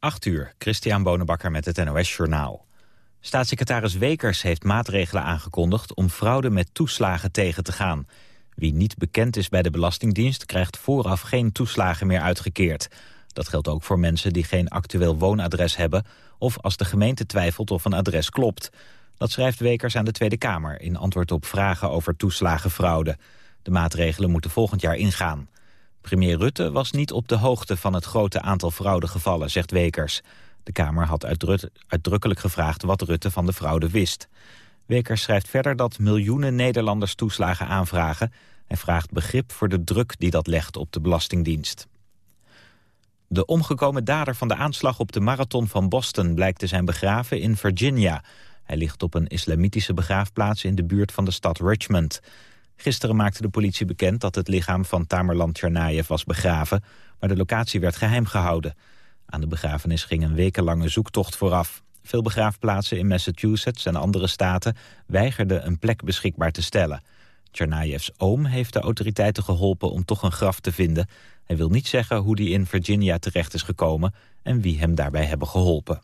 8 uur, Christian Bonenbakker met het NOS Journaal. Staatssecretaris Wekers heeft maatregelen aangekondigd... om fraude met toeslagen tegen te gaan. Wie niet bekend is bij de Belastingdienst... krijgt vooraf geen toeslagen meer uitgekeerd. Dat geldt ook voor mensen die geen actueel woonadres hebben... of als de gemeente twijfelt of een adres klopt. Dat schrijft Wekers aan de Tweede Kamer... in antwoord op vragen over toeslagenfraude. De maatregelen moeten volgend jaar ingaan. Premier Rutte was niet op de hoogte van het grote aantal fraudegevallen, zegt Wekers. De Kamer had uitdrukkelijk gevraagd wat Rutte van de fraude wist. Wekers schrijft verder dat miljoenen Nederlanders toeslagen aanvragen... en vraagt begrip voor de druk die dat legt op de Belastingdienst. De omgekomen dader van de aanslag op de marathon van Boston... blijkt te zijn begraven in Virginia. Hij ligt op een islamitische begraafplaats in de buurt van de stad Richmond... Gisteren maakte de politie bekend dat het lichaam van Tamerlan Tsarnaev was begraven, maar de locatie werd geheim gehouden. Aan de begrafenis ging een wekenlange zoektocht vooraf. Veel begraafplaatsen in Massachusetts en andere staten weigerden een plek beschikbaar te stellen. Tsarnaevs oom heeft de autoriteiten geholpen om toch een graf te vinden. Hij wil niet zeggen hoe die in Virginia terecht is gekomen en wie hem daarbij hebben geholpen.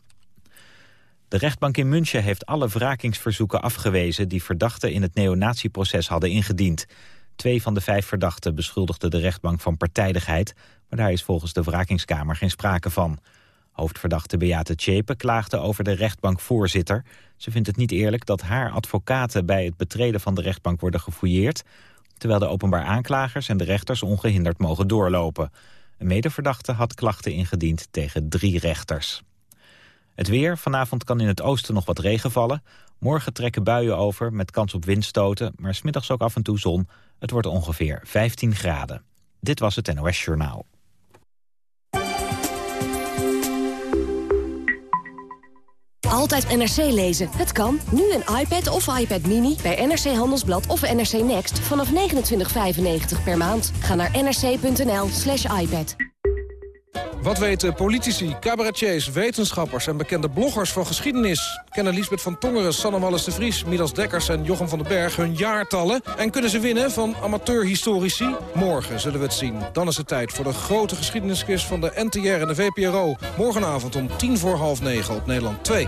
De rechtbank in München heeft alle wrakingsverzoeken afgewezen... die verdachten in het neonatieproces hadden ingediend. Twee van de vijf verdachten beschuldigden de rechtbank van partijdigheid... maar daar is volgens de wrakingskamer geen sprake van. Hoofdverdachte Beate Tjepe klaagde over de rechtbankvoorzitter. Ze vindt het niet eerlijk dat haar advocaten bij het betreden van de rechtbank worden gefouilleerd... terwijl de openbaar aanklagers en de rechters ongehinderd mogen doorlopen. Een medeverdachte had klachten ingediend tegen drie rechters. Het weer. Vanavond kan in het oosten nog wat regen vallen. Morgen trekken buien over met kans op windstoten, maar smiddags ook af en toe zon. Het wordt ongeveer 15 graden. Dit was het NOS Journaal. Altijd NRC lezen. Het kan. Nu een iPad of iPad Mini bij NRC Handelsblad of NRC Next vanaf 29,95 per maand. Ga naar nrc.nl slash iPad. Wat weten politici, cabaretiers, wetenschappers en bekende bloggers van geschiedenis? Kennen Liesbeth van Tongeren, Sanne Wallis de Vries, Midas Dekkers en Jochem van den Berg hun jaartallen? En kunnen ze winnen van amateurhistorici? Morgen zullen we het zien. Dan is het tijd voor de grote geschiedenisquiz van de NTR en de VPRO. Morgenavond om tien voor half negen op Nederland 2.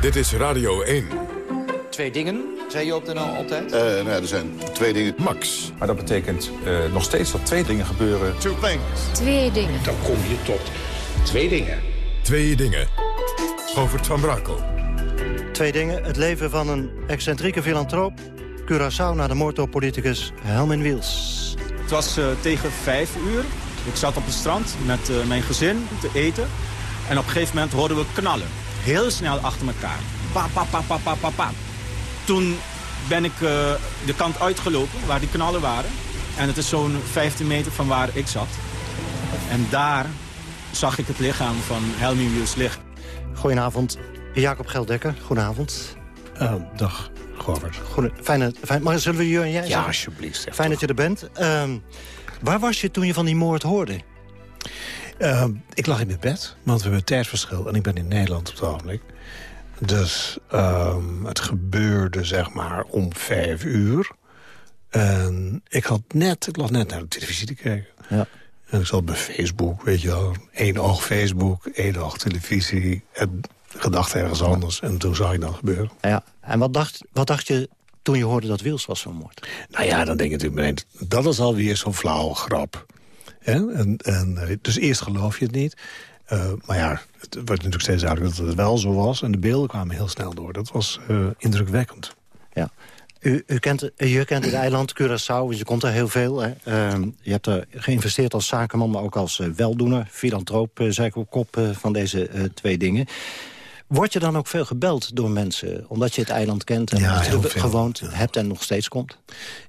Dit is Radio 1 twee dingen, zei je op de NL altijd? Uh, nou ja, er zijn twee dingen. Max. Maar dat betekent uh, nog steeds dat twee dingen gebeuren. Two things. Twee dingen. Dan kom je tot twee dingen. Twee dingen. Govert van Brakel. Twee dingen. Het leven van een excentrieke filantroop. Curaçao naar de moord op politicus Helmin Wiels. Het was uh, tegen vijf uur. Ik zat op het strand met mijn gezin te eten. En op een gegeven moment hoorden we knallen. Heel snel achter elkaar. Pa, pa, pa, pa, pa, pa, pa. Toen ben ik uh, de kant uitgelopen waar die knallen waren. En het is zo'n 15 meter van waar ik zat. En daar zag ik het lichaam van Helmi Wiels liggen. Goedenavond, Jacob Geldekker. Goedenavond. Uh, dag, Robert. Goeden, fijn, fijn, maar zullen we je en jij Ja, alsjeblieft. Fijn dat je er bent. Uh, waar was je toen je van die moord hoorde? Uh, ik lag in mijn bed, want we hebben tijdverschil. En ik ben in Nederland op het ogenblik. Dus um, het gebeurde zeg maar om vijf uur. En ik had net, ik lag net naar de televisie te kijken. Ja. En ik zat bij Facebook, weet je wel. Eén oog Facebook, één oog televisie. En gedacht ergens anders. En toen zag ik dat gebeuren. Ja. En wat dacht, wat dacht je toen je hoorde dat Wils was vermoord? Nou ja, dan denk je natuurlijk meteen... dat is alweer zo'n flauwe grap. En, en, dus eerst geloof je het niet. Uh, maar ja, het wordt natuurlijk steeds duidelijk dat het wel zo was. En de beelden kwamen heel snel door. Dat was uh, indrukwekkend. Ja. U, kent, u kent het eiland Curaçao, je komt er heel veel. Hè. Uh, je hebt er geïnvesteerd als zakenman, maar ook als weldoener. Filantroop, zei ik op kop van deze twee dingen. Word je dan ook veel gebeld door mensen, omdat je het eiland kent... en ja, je gewoond ja. hebt en nog steeds komt?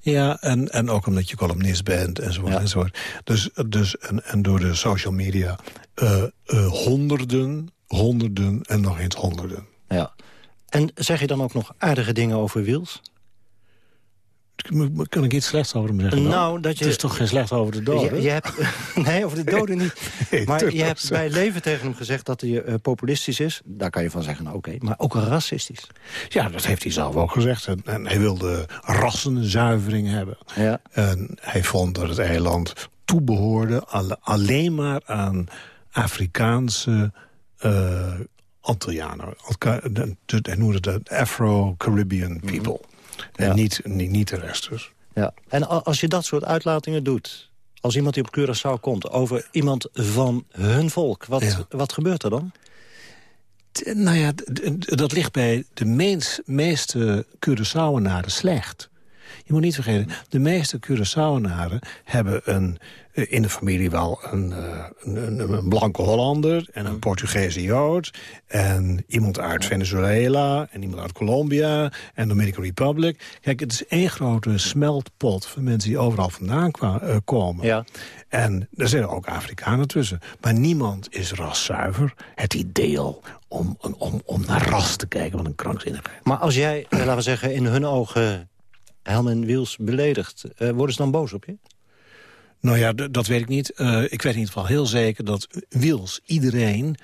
Ja, en, en ook omdat je columnist bent enzovoort. Ja. enzovoort. Dus, dus, en, en door de social media uh, uh, honderden, honderden en nog eens honderden. Ja. En zeg je dan ook nog aardige dingen over Wils? Kan ik iets slechts over hem zeggen? dan? Nou, dat je, Het is toch geen slecht over de doden? Je, je hebt, nee, over de doden niet. Nee, maar je hebt bij leven tegen hem gezegd dat hij eh, populistisch is. Daar kan je van zeggen, nou, oké. Maar ook racistisch. Ja, dat heeft hij zelf ook gezegd. En, en hij wilde rassenzuivering hebben. Ja. En hij vond dat het eiland toebehoorde alle- alleen maar aan Afrikaanse uh, Antillianen. Hij noemde het Afro-Caribbean people. En Ja. niet, niet, niet de rest dus. Ja. En als je dat soort uitlatingen doet... als iemand die op Curaçao komt over iemand van hun volk... wat, Ja. wat gebeurt er dan? T- Nou ja, dat ligt bij de meens- meeste Curaçaoenaren slecht. Je moet niet vergeten, de meeste Curaçaoenaren hebben een, in de familie wel een, eh, een, een, een blanke Hollander... en een Portugese Jood en iemand uit Venezuela... en iemand uit Colombia en Dominican Republic. Kijk, het is één grote smeltpot van mensen die overal vandaan eh, komen. Ja. En er zijn ook Afrikanen tussen. Maar niemand is raszuiver. Het idee om, om, om naar ras te kijken, wat een krankzinnigheid. Maar als jij, eh, laten we zeggen, in hun ogen... Helmen Wiels beledigt, eh, worden ze dan boos op je? Nou ja, dat weet ik niet. Eh, ik weet in ieder geval heel zeker dat Wils iedereen...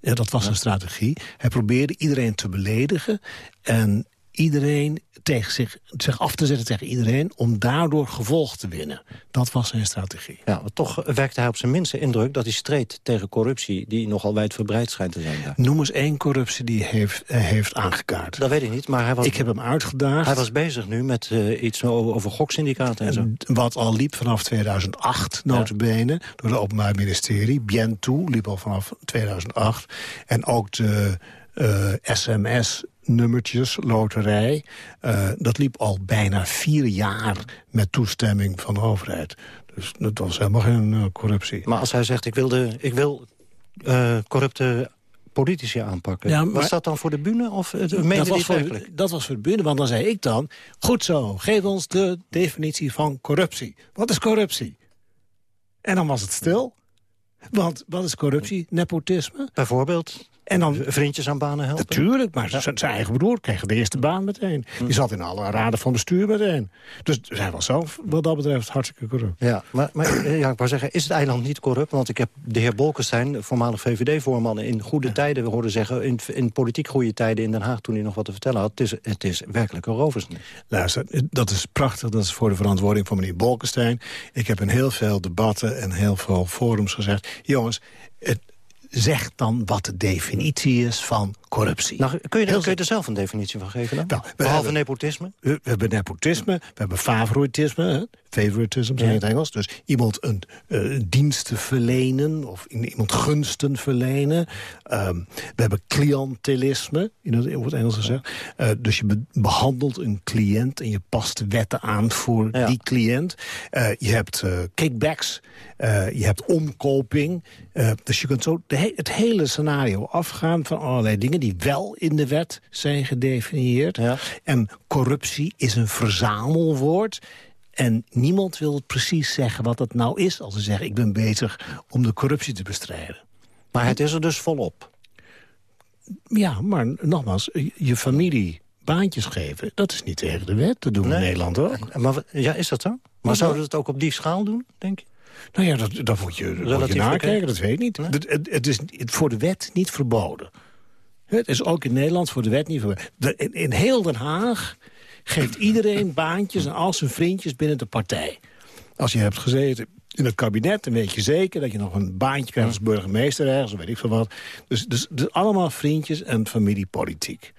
eh, dat was zijn strategie. Hij probeerde iedereen te beledigen... en iedereen tegen zich, zich af te zetten tegen iedereen... om daardoor gevolg te winnen. Dat was zijn strategie. Ja, maar toch wekte hij op zijn minste indruk... dat hij streed tegen corruptie die nogal wijdverbreid schijnt te zijn daar. Noem eens één corruptie die hij heeft, eh, heeft aangekaart. Dat weet ik niet, maar hij was, Ik heb hem uitgedaagd. hij was bezig nu met eh, iets over, over goksyndicaten en zo. Wat al liep vanaf 2008, notabene, door het Openbaar Ministerie. Bientou liep al vanaf 2008. En ook de eh, sms-nummertjes, loterij... eh, dat liep al bijna vier jaar met toestemming van de overheid. Dus dat was helemaal geen eh, corruptie. Maar als hij zegt, ik wil, de, ik wil corrupte politici aanpakken... Ja, maar- was dat dan voor de bühne of meende dat, was het voor, dat was voor de bühne, want dan zei ik dan... goed zo, geef ons de definitie van corruptie. Wat is corruptie? En dan was het stil. Want wat is corruptie? Nepotisme? Bijvoorbeeld En dan, vriendjes aan banen helpen? natuurlijk, maar zijn zijn eigen broer kreeg de eerste baan meteen. Die zat in alle raden van bestuur meteen. Dus hij was zelf, wat dat betreft, hartstikke corrupt. Ja, maar, maar eh, ja, ik wou zeggen, is het eiland niet corrupt? Want ik heb de heer Bolkestein, voormalig VVD-voorman... in goede tijden horen zeggen, in, in politiek goede tijden in Den Haag... toen hij nog wat te vertellen had, het is, het is werkelijk een roversnest. Luister, dat is prachtig. Dat is voor de verantwoording van meneer Bolkestein. Ik heb in heel veel debatten en heel veel forums gezegd... jongens, het, zeg dan wat de definitie is van corruptie. Nou, kun je, er, kun je er zelf een definitie van geven dan? Nou, we Behalve hebben- nepotisme? We, we hebben nepotisme, we hebben favoritisme, hè? favoritism zeg je in het Engels. Dus iemand een diensten verlenen of iemand gunsten verlenen. Ehm, we hebben clientelisme, in het, in het Engels gezegd. Eh, dus je be- behandelt een cliënt en je past wetten aan voor Ja. die cliënt. Eh, je hebt kickbacks, je hebt omkoping. Dus je kunt zo he- het hele scenario afgaan van allerlei dingen... die wel in de wet zijn gedefinieerd. Ja. En corruptie is een verzamelwoord... En niemand wil precies zeggen wat dat nou is... als ze zeggen, ik ben bezig om de corruptie te bestrijden. Maar het is er dus volop. Ja, maar nogmaals, je familie baantjes geven... dat is niet tegen de wet. Dat doen we in Nederland ook. Maar, ja, is dat zo? Maar zouden we het ook op die schaal doen, denk je? Nou ja, dat, dat moet je, dat moet je nakijken, dat weet ik niet. Het, het, het is voor de wet niet verboden. Het is ook in Nederland voor de wet niet. De- in, in heel Den Haag geeft iedereen baantjes en al zijn vriendjes binnen de partij. Als je hebt gezeten in het kabinet, dan weet je zeker... dat je nog een baantje krijgt als burgemeester ergens, weet ik veel wat. Dus, dus, dus allemaal vriendjes en familiepolitiek.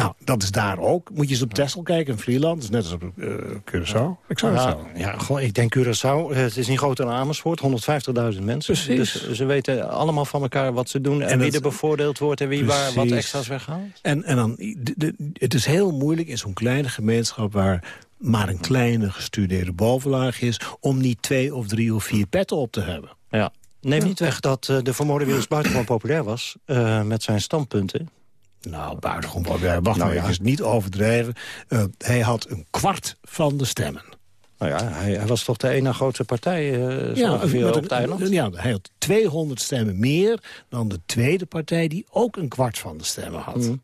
Nou, dat is daar ook. Moet je eens op Texel kijken, in Vlieland. Net als op eh, Curaçao. Ik zou het Ja, zo. ja, goh, ik denk Curaçao, eh, het is niet groter dan Amersfoort, 150.000 mensen. Precies. Dus ze weten allemaal van elkaar wat ze doen... en, En wie er bevoordeeld wordt en wie waar wat extra's weghaalt. En, en dan, de- de- het is heel moeilijk in zo'n kleine gemeenschap... waar maar een kleine gestudeerde bovenlaag is... om niet twee of drie of vier petten op te hebben. Ja. Neem niet weg dat eh, de vermoorde Wils buitengewoon populair was... met zijn standpunten. Nou, buitengewoon populair. Wacht Nou nou, ja. even, niet overdrijven. Eh, hij had een kwart van de stemmen. Nou ja, hij, hij was toch de ene grootste partij eh zo ongeveer op het eiland? Ja, hij had 200 stemmen meer dan de tweede partij... die ook een kwart van de stemmen had. Mhm.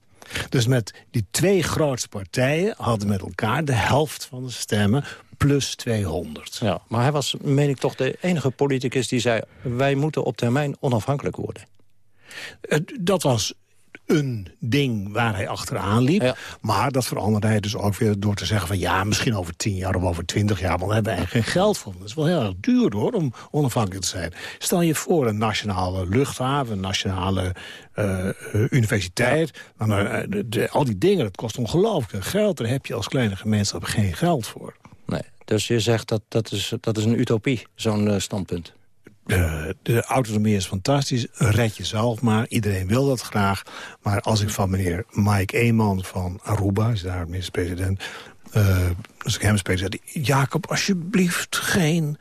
Dus met die twee grootste partijen hadden met elkaar de helft van de stemmen plus 200. Ja, maar hij was, meen ik toch, de enige politicus die zei... wij moeten op termijn onafhankelijk worden. Dat was een ding waar hij achteraan liep. Maar dat veranderde hij dus ook weer door te zeggen van... ja, misschien over tien jaar of over twintig jaar... want daar hebben we eigenlijk geen geld voor. Dat is wel heel erg duur hoor, om onafhankelijk te zijn. Stel je voor een nationale luchthaven, een nationale uh, universiteit. Ja. Nou, de, de, al die dingen, dat kost ongelooflijk geld. Daar heb je als kleine gemeenschap geen geld voor. Nee, dus je zegt dat dat is, dat is een utopie, zo'n uh, standpunt. Uh, de autonomie is fantastisch, red jezelf maar. Iedereen wil dat graag. Maar als ik van meneer Mike Eeman van Aruba, is daar minister-president... Uh, als ik hem spreek, zei hij... Jacob, alsjeblieft geen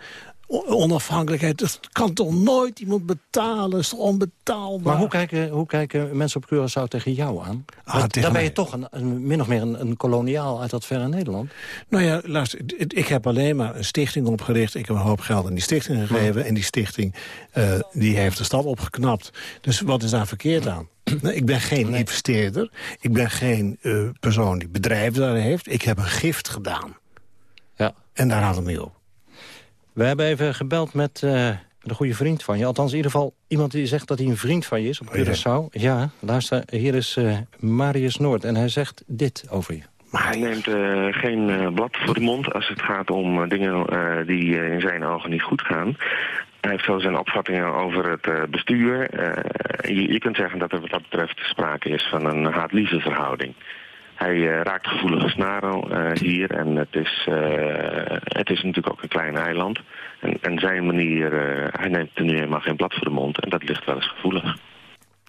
onafhankelijkheid. Dat kan toch nooit iemand betalen? Dat is toch onbetaalbaar? Maar hoe kijken, hoe kijken mensen op Curaçao tegen jou aan? Ah, dan ben je toch een, een, min of meer een, een, koloniaal uit dat verre Nederland. Nou ja, luister, ik heb alleen maar een stichting opgericht. Ik heb een hoop geld aan die stichting gegeven. En die stichting uh, die heeft de stad opgeknapt. Dus wat is daar verkeerd aan? ik ben geen nee. investeerder. Ik ben geen uh, persoon die bedrijven daar heeft. Ik heb een gift gedaan. Ja. En daar houdt het mee op. We hebben even gebeld met uh, de goede vriend van je. Althans, in ieder geval iemand die zegt dat hij een vriend van je is op Curaçao. Oh, ja. ja, luister, hier is uh, Marius Noord en hij zegt dit over je. Maar hij neemt uh, geen uh, blad voor de mond als het gaat om uh, dingen die in zijn ogen niet goed gaan. Hij heeft zo zijn opvattingen over het bestuur. Je, je, kunt zeggen dat er wat dat betreft sprake is van een haat-liefde verhouding. Hij uh, raakt gevoelige snaren uh, hier en het is, uh, het is natuurlijk ook een klein eiland. En, en zijn manier, hij neemt er nu helemaal geen blad voor de mond en dat ligt wel eens gevoelig.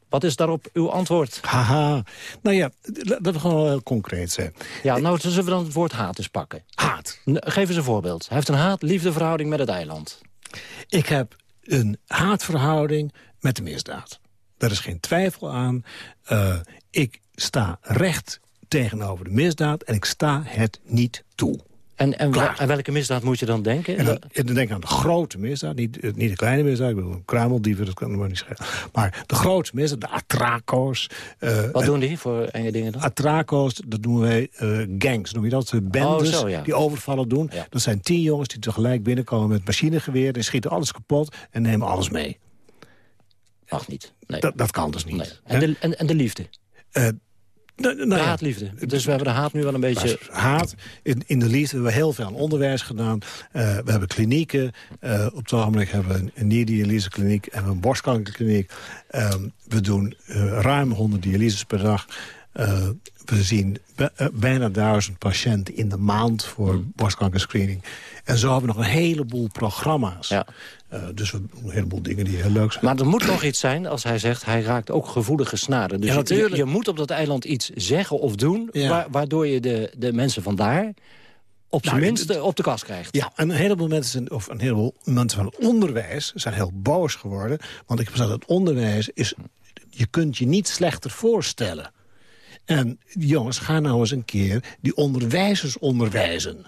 Wat is daarop uw antwoord? Haha, nou ja, dat we gewoon heel concreet zijn. Ja, nou, zullen we dan het woord haat eens pakken. Haat? Geef eens een voorbeeld. Hij heeft een haat-liefdeverhouding met het eiland. Ik heb een haatverhouding met de misdaad. Daar is geen twijfel aan. ik sta recht tegenover de misdaad en ik sta het niet toe. En, en aan welke misdaad moet je dan denken? En dan, dan denk ik aan de grote misdaad, niet, eh, niet de kleine misdaad. Ik bedoel, kruimeldieven, dat kan maar niet schelen. Maar de grote misdaad, de atraco's. Uh, Wat doen die voor enge dingen dan? Atraco's, dat doen wij uh, gangs, noem je dat? Bendes oh, zo, ja. die overvallen doen. Ja. Dat zijn tien jongens die tegelijk binnenkomen met machinegeweer... en schieten alles kapot en nemen alles mee. Mag niet. Nee. Dat, dat kan dus niet. Nee. En, de, en, en de liefde? Uh, nou, nou, haatliefde. Dus we hebben de haat nu wel een beetje... Haat. In, in de liefde hebben we heel veel aan onderwijs gedaan. Uh, we hebben klinieken. Uh, op het ogenblik hebben we een nierdialysekliniek en een borstkankerkliniek. Uh, we doen uh, ruim 100 dialyses per dag. we zien bijna duizend patiënten in de maand voor hmm. borstkankerscreening. En zo hebben we nog een heleboel programma's. Ja. Uh, dus een heleboel dingen die heel leuk zijn. Maar er moet nog iets zijn als hij zegt... hij raakt ook gevoelige snaren. Dus ja, je, je, moet op dat eiland iets zeggen of doen... Ja. waardoor je de, de mensen vandaar op zijn nou, minst op de kast krijgt. Ja, en een heleboel mensen, of een heleboel mensen van het onderwijs... zijn heel boos geworden. Want ik heb gezegd, het onderwijs is... je kunt je niet slechter voorstellen. En jongens, ga nou eens een keer die onderwijzers onderwijzen.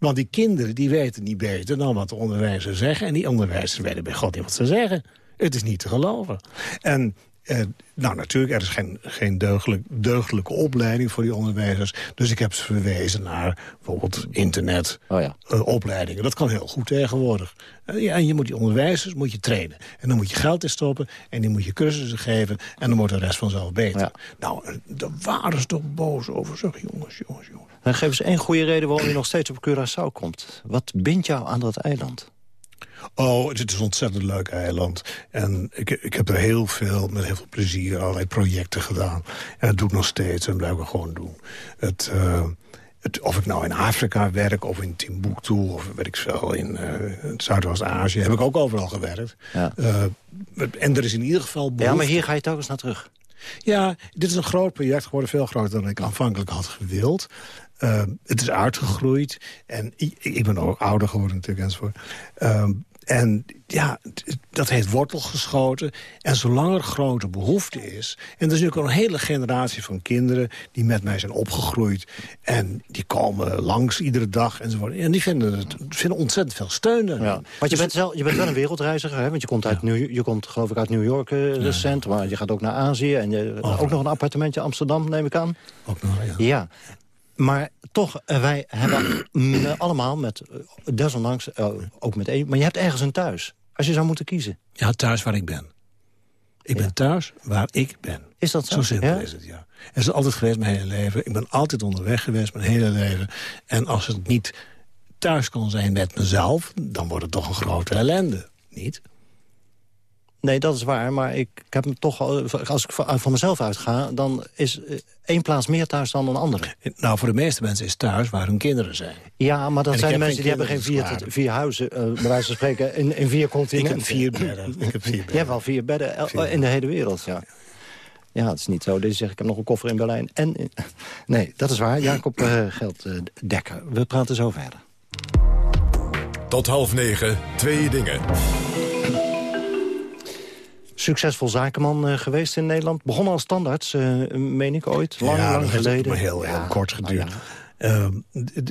Want die kinderen die weten niet beter dan wat de onderwijzers zeggen. En die onderwijzers weten bij God niet wat ze zeggen. Het is niet te geloven. En eh, nou, natuurlijk, er is geen, geen deugdelijk, deugdelijke opleiding voor die onderwijzers. Dus ik heb ze verwezen naar bijvoorbeeld internet, oh ja. uh, opleidingen. Dat kan heel goed tegenwoordig. Uh, ja, en je moet die onderwijzers moet je trainen. En dan moet je geld in stoppen en die moet je cursussen geven. En dan wordt de rest vanzelf beter. Ja. Nou, eh, daar waren ze toch boos over. Zeg, jongens, jongens, jongens. Dan geef eens één goede reden waarom je nog steeds op Curaçao komt. Wat bindt jou aan dat eiland? Oh, het is een ontzettend leuk eiland. En ik, ik heb er heel veel, met heel veel plezier, allerlei projecten gedaan. En dat doe ik nog steeds en blijf ik gewoon doen. Het, uh, het, of ik nou in Afrika werk, of in Timbuktu, of weet ik veel, in uh, Zuidoost-Azië, heb ik ook overal gewerkt. Ja. Uh, en er is in ieder geval... Behoefte... Ja, maar hier ga je telkens naar terug. Ja, dit is een groot project geworden, veel groter dan ik aanvankelijk had gewild. Uh, het is uitgegroeid en ik, ik, ben ook ouder geworden natuurlijk enzovoort. En ja, dat heeft wortel geschoten. En zolang er grote behoefte is... en er is natuurlijk al een hele generatie van kinderen... die met mij zijn opgegroeid. En die komen langs iedere dag enzovoort. En die vinden, het, vinden ontzettend veel steun. Ja. Want je, dus bent zelf, je bent wel een wereldreiziger, hè? want je komt, uit New, je komt geloof ik uit New York uh, recent... maar je gaat ook naar Azië en je, ook nog een appartementje Amsterdam, neem ik aan. Ook nog, ja. Maar toch, eh, wij hebben allemaal met, eh, desondanks, ook met één... maar je hebt ergens een thuis. Als je zou moeten kiezen. Ja, thuis waar ik ben. Ik ben thuis waar ik ben. Is dat zo? Zo simpel is het, ja. En is het altijd geweest mijn hele leven. Ik ben altijd onderweg geweest mijn hele leven. En als het niet thuis kon zijn met mezelf... dan wordt het toch een grote ellende. Niet? Nee, dat is waar. Maar ik, ik heb hem toch, als ik van mezelf uitga... dan is eh, één plaats meer thuis dan een andere. Nou, voor de meeste mensen is thuis waar hun kinderen zijn. Ja, maar dat zijn de mensen die hebben geen vier, vier huizen, uh, bij wijze van spreken, in, in vier continenten. Ik heb vier bedden. ik heb vier bedden. Je hebt wel vier bedden in de hele wereld, ja. Ja, het is niet zo. Deze zeg ik heb nog een koffer in Berlijn. En, nee, dat is waar. Jacob uh, Gelddekker. We praten zo verder. Tot half negen, twee dingen succesvol zakenman uh, geweest in Nederland. Begonnen als standaards, uh, meen ik ooit, lang, ja, lang geleden. maar heel, heel kort geduurd. Uh,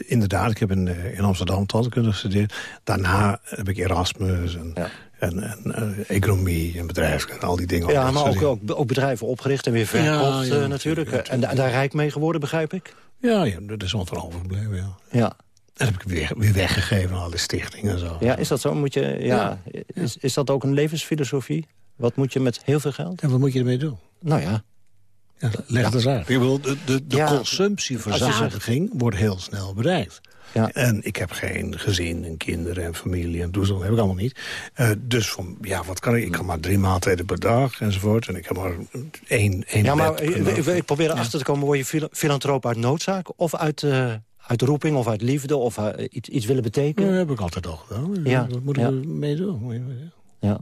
inderdaad, ik heb in, in Amsterdam tandheelkunde gestudeerd. Daarna heb ik Erasmus en, en, en economie en bedrijfskunde en al die dingen. Ja, maar ook, ook, ook, bedrijven opgericht en weer verkocht natuurlijk. en, en, daar rijk mee geworden, begrijp ik? Ja, ja dat is wat er overgebleven, ja. ja. En heb ik weer, weer weggegeven aan alle stichtingen en zo. Ja, is dat zo? Moet je, ja, Is, is dat ook een levensfilosofie? Wat moet je met heel veel geld? En wat moet je ermee doen? Nou ja. ja leg het eens uit. De de, de consumptieverzadiging wordt heel snel bereikt. Ja. En ik heb geen gezin en kinderen en familie en doezel, heb ik allemaal niet. Uh, dus van, ja, wat kan ik? Ik kan maar drie maaltijden per dag enzovoort. En ik heb maar één, één Ja, maar ik, ik, probeer erachter te komen, word je filantroop uit noodzaak of uit... Uh, uit roeping of uit liefde of uh, iets, iets willen betekenen? Ja, dat heb ik altijd al gedaan. Ja. Wat moet ik ja. mee doen? Ja.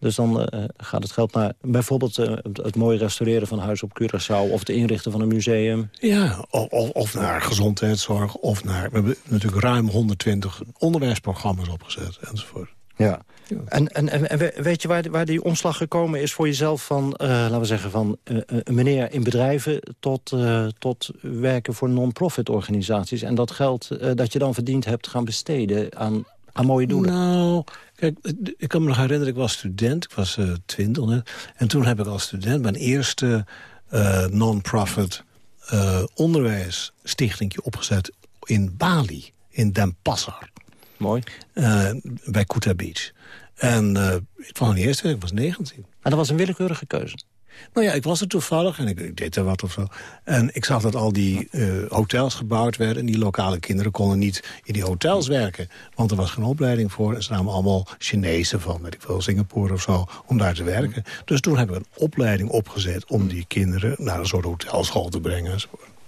Dus dan uh, gaat het geld naar bijvoorbeeld uh, het mooie restaureren van huis op Curaçao... of het inrichten van een museum. Ja, of, of, naar gezondheidszorg. Of naar, we hebben natuurlijk ruim 120 onderwijsprogramma's opgezet enzovoort. Ja. En, en, en, weet je waar, waar die omslag gekomen is voor jezelf van, uh, laten we zeggen, van meneer in bedrijven tot, tot werken voor non-profit organisaties. En dat geld dat je dan verdiend hebt gaan besteden aan, aan mooie doelen? Nou, Kijk, ik kan me nog herinneren, ik was student, ik was uh, twintig net. En toen heb ik als student mijn eerste uh, non-profit uh, onderwijsstichting opgezet in Bali, in Denpasar. Mooi. bij Kuta Beach. En ik was niet eerste, ik was 19. En dat was een willekeurige keuze? Nou ja, ik was er toevallig en ik, ik deed er wat of zo. En ik zag dat al die uh, hotels gebouwd werden... en die lokale kinderen konden niet in die hotels werken. Want er was geen opleiding voor. En ze namen allemaal Chinezen van, weet ik veel, Singapore of zo... om daar te werken. Dus toen hebben we een opleiding opgezet... om die kinderen naar een soort hotelschool te brengen.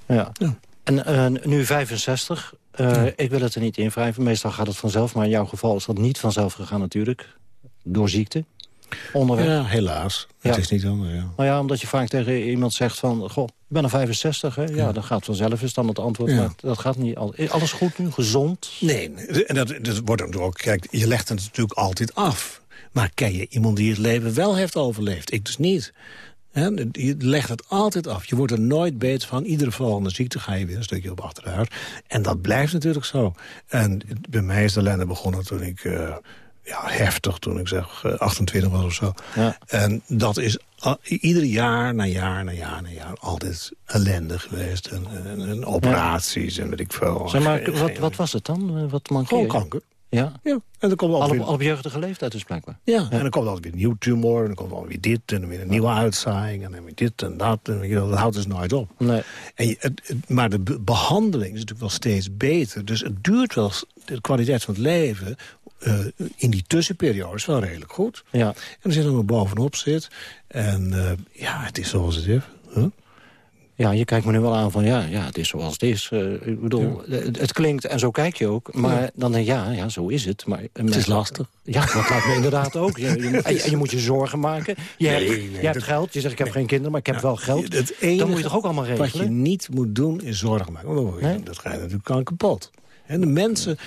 Ja. ja. En uh, nu 65, uh, ja. ik wil het er niet in wrijven. Meestal gaat het vanzelf, maar in jouw geval is dat niet vanzelf gegaan natuurlijk. Door ziekte. Onderweg. Ja, helaas. Het is niet anders, ja. Nou ja, omdat je vaak tegen iemand zegt van... Goh, ik ben er 65, hè? Ja, ja. dat gaat vanzelf, is dan het antwoord. Ja. Maar dat gaat niet al. Alles goed nu? Gezond? Nee, en dat, dat wordt ook... Kijk, je legt het natuurlijk altijd af. Maar ken je iemand die het leven wel heeft overleefd? Ik dus niet. je legt het altijd af. Je wordt er nooit beter van. Iedere volgende ziekte ga je weer een stukje op achteruit. En dat blijft natuurlijk zo. En bij mij is de ellende begonnen toen ik... Uh, ja, heftig toen ik zeg 28 was of zo. Ja. En dat is ieder jaar na jaar na jaar na jaar altijd ellende geweest. En, en, en operaties ja. en weet ik veel. Zeg maar, wat, wat was het dan? Wat Gewoon kanker. Ja? ja. En dan komt al, weer... op jeugdige leeftijd dus blijkbaar. Ja, ja, en dan komt altijd weer een nieuw tumor. En dan komt altijd weer dit. En dan weer een nieuwe uitzaaiing. En dan weer dit en dat. En dat houdt dus nooit op. Nee. En je, het, maar de behandeling is natuurlijk wel steeds beter. Dus het duurt wel... De kwaliteit van het leven uh, in die tussenperiode is wel redelijk goed. Ja. En als je er maar bovenop zit. En uh, ja, het is zoals het is. Huh? Ja, je kijkt me nu wel aan van ja, ja het is zoals het is. Uh, ik bedoel, ja. het, het, klinkt en zo kijk je ook. Maar ja. dan denk je, ja, ja, zo is het. Maar, het is lastig. Ja, dat lijkt me inderdaad ook. Je, je, en, je, je, moet je zorgen maken. Je, nee, hebt, nee, je hebt geld. Je zegt, ik heb nee. geen kinderen, maar ik heb wel geld. Het enige dan moet je toch ook allemaal regelen? Wat je niet moet doen, is zorgen maken. Want nee? dat ga je natuurlijk kan kapot. En de mensen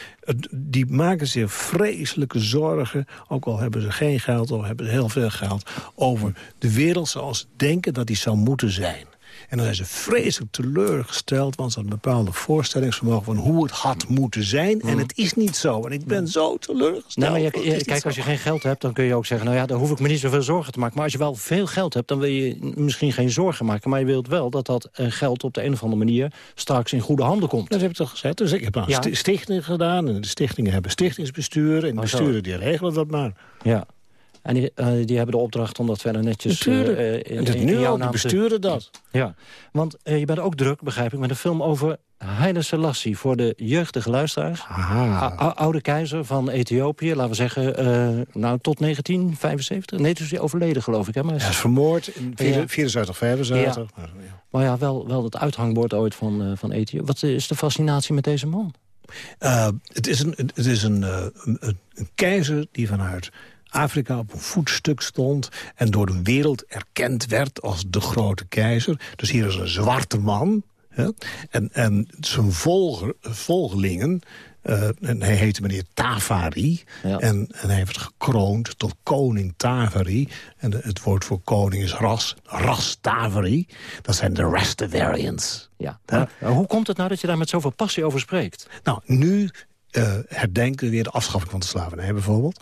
die maken zich vreselijke zorgen... ook al hebben ze geen geld of hebben ze heel veel geld... over de wereld zoals ze denken dat die zou moeten zijn. En dan zijn ze vreselijk teleurgesteld... want ze hadden een bepaalde voorstellingsvermogen... van hoe het had moeten zijn. En het is niet zo. En ik ben zo teleurgesteld. Nou, maar je, kijk, als je geen geld hebt, dan kun je ook zeggen... nou ja, dan hoef ik me niet zoveel zorgen te maken. Maar als je wel veel geld hebt, dan wil je misschien geen zorgen maken. Maar je wilt wel dat dat eh, geld op de een of andere manier... straks in goede handen komt. Dat heb ik toch gezegd. Dus ik heb een ja. stichting gedaan. En de stichtingen hebben stichtingsbestuur. En de besturen die regelen dat maar. Ja. En die, uh, die, hebben de opdracht om dat verder netjes... Uh, in, dat in, nu al, die besturen dat. Ja, want uh, je bent ook druk, begrijp ik, met een film over Haile Selassie... voor de jeugdige luisteraars. Oude keizer van Ethiopië, laten we zeggen, nou tot 1975. Nee, dus hij overleden, geloof ik. Hè? Maar hij is vermoord in 74, 75. Ja. Maar, ja. maar ja, wel, wel het uithangbord ooit van, van Ethiopië. Wat is de fascinatie met deze man? het is, een, het is een, een, een keizer die vanuit Afrika op een voetstuk stond... en door de wereld erkend werd als de grote keizer. Dus hier is een zwarte man. Hè? En, en zijn volger, volgelingen... Uh, en hij heette meneer Tafari. En, en hij werd gekroond tot koning Tafari. En het woord voor koning is ras. Ras. Dat zijn de Rastafarians. Ja. hoe komt het nou dat je daar met zoveel passie over spreekt? Nou, nu uh, herdenken weer de afschaffing van de slavernij bijvoorbeeld.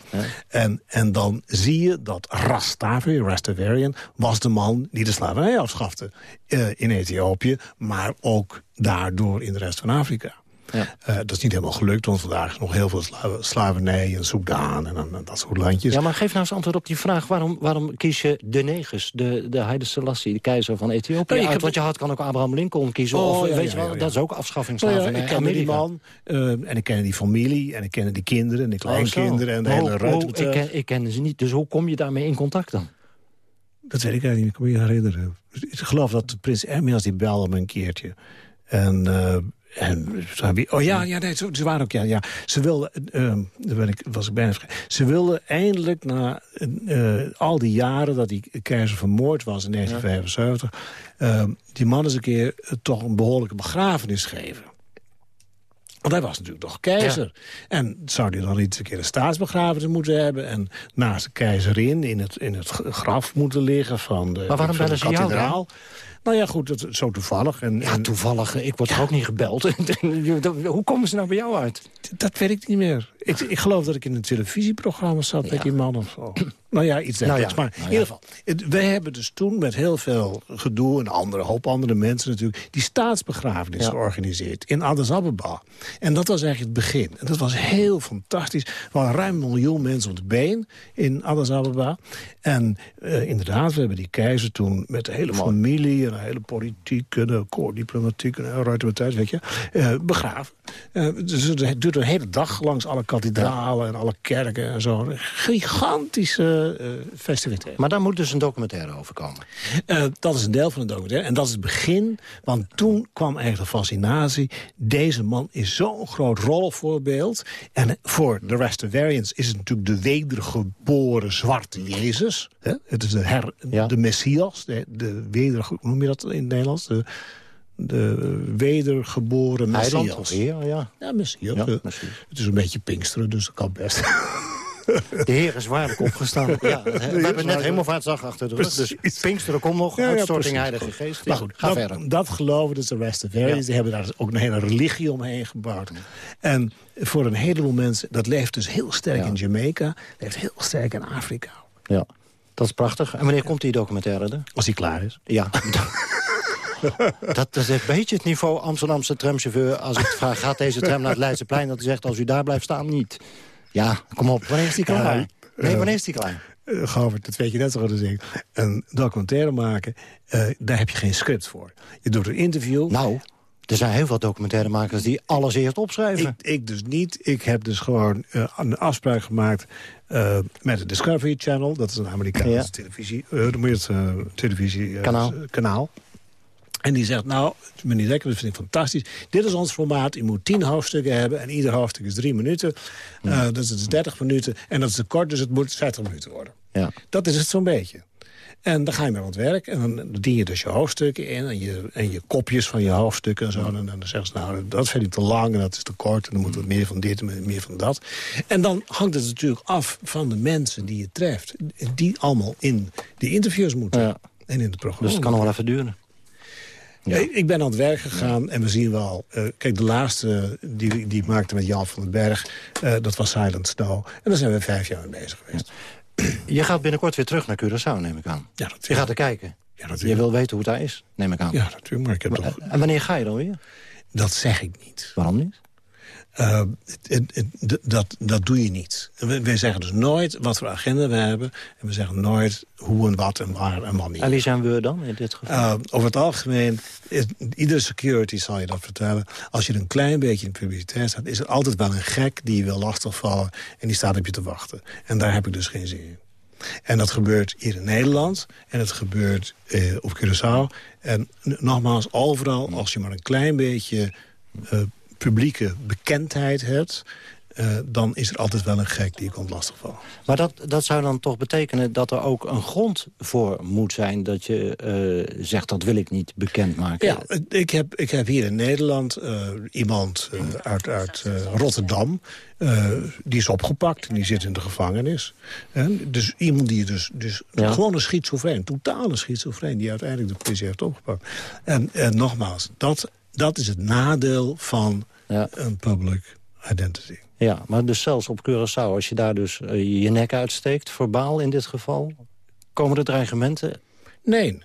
En, en dan zie je dat Rastavi, Rastafarian, was de man die de slavernij afschafte. Uh, in Ethiopië, maar ook daardoor in de rest van Afrika. Ja. Uh, dat is niet helemaal gelukt, want vandaag is nog heel veel slavernij in Soudaan en, en, dat soort landjes. Ja, maar geef nou eens antwoord op die vraag. Waarom, waarom kies je de Negus, de, de Haile Selassie, de keizer van Ethiopië? Nee, Want je had, kan ook Abraham Lincoln kiezen. Oh, of, ja, weet je wel, dat is ook afschaffingsslavernij. ik ken die man uh, en ik ken die familie en ik ken die kinderen en de oh, kleinkinderen en de hele ruimte. ik, ken, ik ken ze niet, dus hoe kom je daarmee in contact dan? Dat weet ik eigenlijk niet, ik kan me niet herinneren. Ik geloof dat prins Ermias die belde me een keertje. En uh, en, oh ja, ja nee, ze waren ook, ja. ja. Ze wilden, uh, ben ik, was ik bijna vergeten. Ze wilden eindelijk na uh, al die jaren dat die keizer vermoord was in 1975... Ja. Uh, die man eens een keer toch een behoorlijke begrafenis geven. Want hij was natuurlijk nog keizer. En zou hij dan niet een keer een staatsbegrafenis moeten hebben... en naast de keizerin in het, in het graf moeten liggen van de, maar waarom van de kathedraal? Nou ja, goed, dat, zo toevallig. En, ja, toevallig. Ik word ja. ook niet gebeld. Hoe komen ze nou bij jou uit? Dat weet ik niet meer. Ik, ik geloof dat ik in een televisieprogramma zat met die man of zo. Nou ja, iets dergelijks. Nou ja, maar in ieder geval, het, wij hebben dus toen met heel veel gedoe... en andere, hoop andere mensen natuurlijk... die staatsbegrafenis georganiseerd in Addis Ababa. En dat was eigenlijk het begin. En dat was heel fantastisch. Er waren ruim een miljoen mensen op de been in Addis Ababa. En uh, inderdaad, we hebben die keizer toen met de hele familie... en de hele politiek, de koordiplomatiek... en de weet je, uh, begraven. Dus het duurde een hele dag langs alle kathedralen en alle kerken en zo. gigantische uh, festiviteit. Maar daar moet dus een documentaire over komen. Uh, dat is een deel van de documentaire. En dat is het begin, want toen kwam eigenlijk de fascinatie. Deze man is zo'n groot rolvoorbeeld. En voor de Rastafarians is het natuurlijk de wedergeboren zwarte Jezus. Hè? Het is de, her, ja. de Messias, de, de weder, hoe noem je dat in het Nederlands? De, de wedergeboren Messias. Heer, ja. Ja, Messias. Ja, het is een beetje Pinksteren, dus dat kan best. De Heer is waarlijk opgestaan. Ja, we hebben net helemaal vaartsdag achter de rug. Dus Pinksteren komt nog, ja, uitstorting Heilige Geest. Maar goed, ga dat, verder. Dat geloven dus de Rastafarians. Die hebben daar ook een hele religie omheen gebouwd. En voor een heleboel mensen, dat leeft dus heel sterk in Jamaica. leeft heel sterk in Afrika. Ja, dat is prachtig. En wanneer komt die documentaire er? Als die klaar is. Ja. dat is een beetje het niveau Amsterdamse tramchauffeur. Als ik vraag, gaat deze tram naar het Leidseplein? Dat hij zegt, als u daar blijft staan, niet. Ja, kom op. Wanneer is die klaar? Ja, nee, wanneer is die klaar? Uh, Govert, dat weet je net zo goed als ik. Een documentaire maken, uh, daar heb je geen script voor. Je doet een interview. Nou, er zijn heel veel documentairemakers die alles eerst opschrijven. Ik, ik dus niet. Ik heb dus gewoon uh, een afspraak gemaakt uh, met het Discovery Channel. Dat is een Amerikaanse ja. televisie, uh, het, televisie kanaal. kanaal. En die zegt, nou, meneer Dekker, dat vind ik fantastisch. Dit is ons formaat. Je moet tien hoofdstukken hebben. En ieder hoofdstuk is drie minuten. Uh, dus het is 30 minuten. En dat is te kort, dus het moet 60 minuten worden. Ja. Dat is het zo'n beetje. En dan ga je mee aan het werk. En dan dien je dus je hoofdstukken in. En je, en je kopjes van je hoofdstukken en zo. En, dan zeggen ze, nou, dat vind ik te lang en dat is te kort. En dan moet er meer van dit en meer van dat. En dan hangt het natuurlijk af van de mensen die je treft. Die allemaal in die interviews moeten. Ja. En in het programma. Dus het kan nog wel even duren. Ja. Ik, ik ben aan het werk gegaan en we zien wel... eh, kijk, de laatste die, die ik maakte met Jan van den Berg... eh, dat was Silent Snow. En daar zijn we vijf jaar mee bezig geweest. Je gaat binnenkort weer terug naar Curaçao, neem ik aan. Ja, dat Je gaat er kijken. Ja, Je wil weten hoe het daar is, neem ik aan. Ja, natuurlijk. Maar ik heb toch... En wanneer ga je dan weer? Dat zeg ik niet. Waarom niet? Uh, het, het, het, dat, dat doe je niet. We, we, zeggen dus nooit wat voor agenda we hebben. En we zeggen nooit hoe en wat en waar en wanneer. En wie zijn we dan in dit geval? Uh, over het algemeen, iedere security zal je dat vertellen. Als je een klein beetje in de publiciteit staat... is er altijd wel een gek die je wil lastigvallen... en die staat op je te wachten. En daar heb ik dus geen zin in. En dat gebeurt hier in Nederland. En het gebeurt uh, op Curaçao. En nogmaals, overal, als je maar een klein beetje uh, publieke bekendheid hebt... Uh, dan is er altijd wel een gek die je komt lastigvallen. Maar dat, dat zou dan toch betekenen dat er ook een grond voor moet zijn... dat je uh, zegt, dat wil ik niet bekendmaken? Ja, ik heb, ik heb hier in Nederland uh, iemand uit, uit Rotterdam... die is opgepakt en die zit in de gevangenis. En dus iemand die dus, dus ja. gewoon een schizofreen, totale schizofreen... die uiteindelijk de politie heeft opgepakt. En, en nogmaals, dat, dat is het nadeel van ja. een public identity. Ja, maar dus zelfs op Curaçao, als je daar dus uh, je nek uitsteekt... verbaal in dit geval, komen er dreigementen? Nee,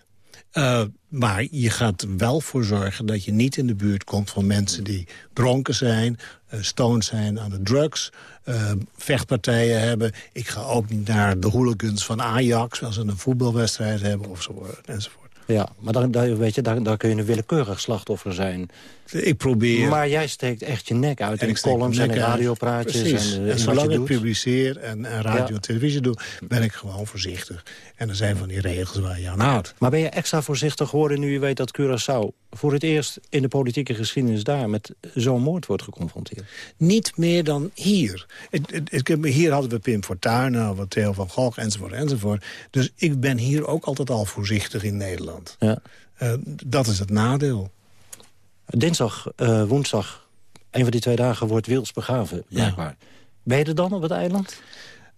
uh, maar je gaat wel voor zorgen dat je niet in de buurt komt van mensen die dronken zijn, uh, stoned zijn aan de drugs, uh, vechtpartijen hebben. Ik ga ook niet naar de hooligans van Ajax als ze een voetbalwedstrijd hebben of zo, enzovoort. Ja, maar dan, weet je, dan kun je een willekeurig slachtoffer zijn. Ik probeer... Maar jij steekt echt je nek uit in columns en radiopraatjes. Precies. En, en zolang ik publiceer en, en radio ja. en televisie doe, ben ik gewoon voorzichtig. En er zijn van die regels waar je aan houdt. Maar ben je extra voorzichtig geworden nu je weet dat Curaçao... voor het eerst in de politieke geschiedenis daar met zo'n moord wordt geconfronteerd? Niet meer dan hier. Het, het, het, hier hadden we Pim Fortuyn, wat Theo van Gogh, enzovoort, enzovoort. Dus ik ben hier ook altijd al voorzichtig in Nederland. Ja. Uh, dat is het nadeel. Dinsdag, uh, woensdag, een van die twee dagen wordt Wils begraven, blijkbaar. Ja. Ben je er dan op het eiland?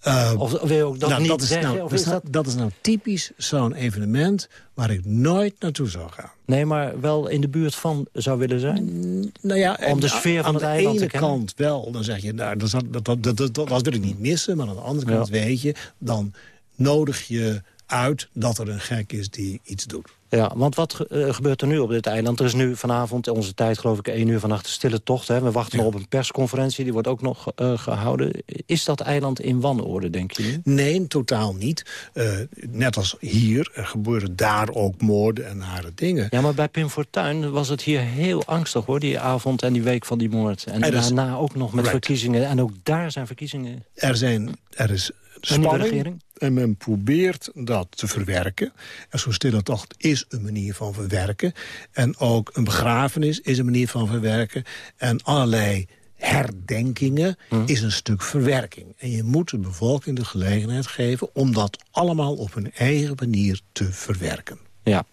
Uh, of wil je ook dat nou, niet dat is zeggen? Nou, of is dat... dat is nou typisch zo'n evenement waar ik nooit naartoe zou gaan. Nee, maar wel in de buurt van zou willen zijn? Mm, nou ja, Om de sfeer van het eiland te kennen? Aan de ene kant wel, dan zeg je, nou, dat, dat, dat, dat, dat, dat wil ik niet missen. Maar aan de andere kant ja. weet je, dan nodig je uit dat er een gek is die iets doet. Ja, want wat uh, gebeurt er nu op dit eiland? Er is nu vanavond, in onze tijd geloof ik, één uur vannacht de stille tocht. Hè? We wachten ja. nog op een persconferentie, die wordt ook nog uh, gehouden. Is dat eiland in wanorde, denk je? Nee, totaal niet. Uh, net als hier, er gebeuren daar ook moorden en nare dingen. Ja, maar bij Pim Fortuyn was het hier heel angstig, hoor, die avond en die week van die moord. En er daarna ook nog met right. verkiezingen. En ook daar zijn verkiezingen. Er, zijn, er is spanning en men probeert dat te verwerken. En zo'n stille tocht is een manier van verwerken. En ook een begrafenis is een manier van verwerken. En allerlei herdenkingen hm. is een stuk verwerking. En je moet de bevolking de gelegenheid geven... om dat allemaal op hun eigen manier te verwerken. Ja,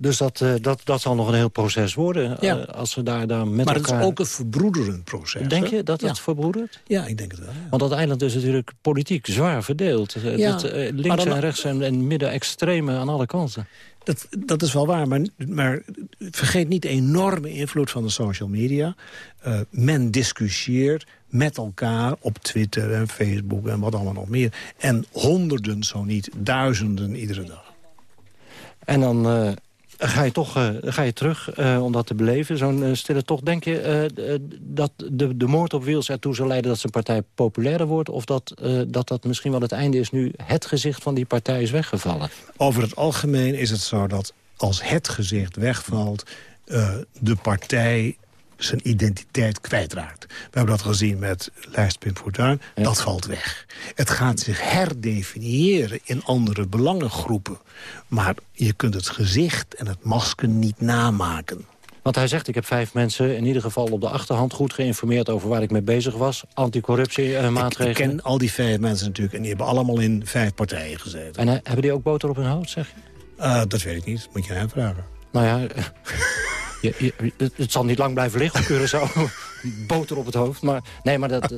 dus dat, uh, dat, dat zal nog een heel proces worden. Ja. Uh, als we daar, daar met maar elkaar... het is ook een verbroederend proces. Denk je dat het ja. verbroedert? Ja, ik denk het wel. Ja. Want dat eiland is natuurlijk politiek zwaar verdeeld. Ja. Dat, links dan, en rechts en, en midden extreme aan alle kanten. Dat, dat is wel waar, maar, maar vergeet niet de enorme invloed van de social media. Uh, men discussieert met elkaar op Twitter en Facebook en wat allemaal nog meer. En honderden, zo niet duizenden iedere dag. En dan... Uh ga je toch uh, ga je terug uh, om dat te beleven, zo'n uh, stille tocht. Denk je dat de, de moord op Wils ertoe zal leiden dat zijn partij populairder wordt... of dat, dat dat misschien wel het einde is nu het gezicht van die partij is weggevallen? Over het algemeen is het zo dat als het gezicht wegvalt... de partij zijn identiteit kwijtraakt. We hebben dat gezien met lijst Pim Fortuyn. Ja. Dat valt weg. Het gaat zich herdefiniëren in andere belangengroepen. Maar je kunt het gezicht en het masker niet namaken. Want hij zegt, ik heb vijf mensen in ieder geval op de achterhand goed geïnformeerd over waar ik mee bezig was. Anticorruptie uh, maatregelen. Ik, ken al die vijf mensen natuurlijk en die hebben allemaal in vijf partijen gezeten. En hebben die ook boter op hun hoofd, zeg je? dat weet ik niet, moet je hem vragen. Nou ja, je, het zal niet lang blijven liggen op Curaçao. boter op het hoofd. Maar, nee, maar dat,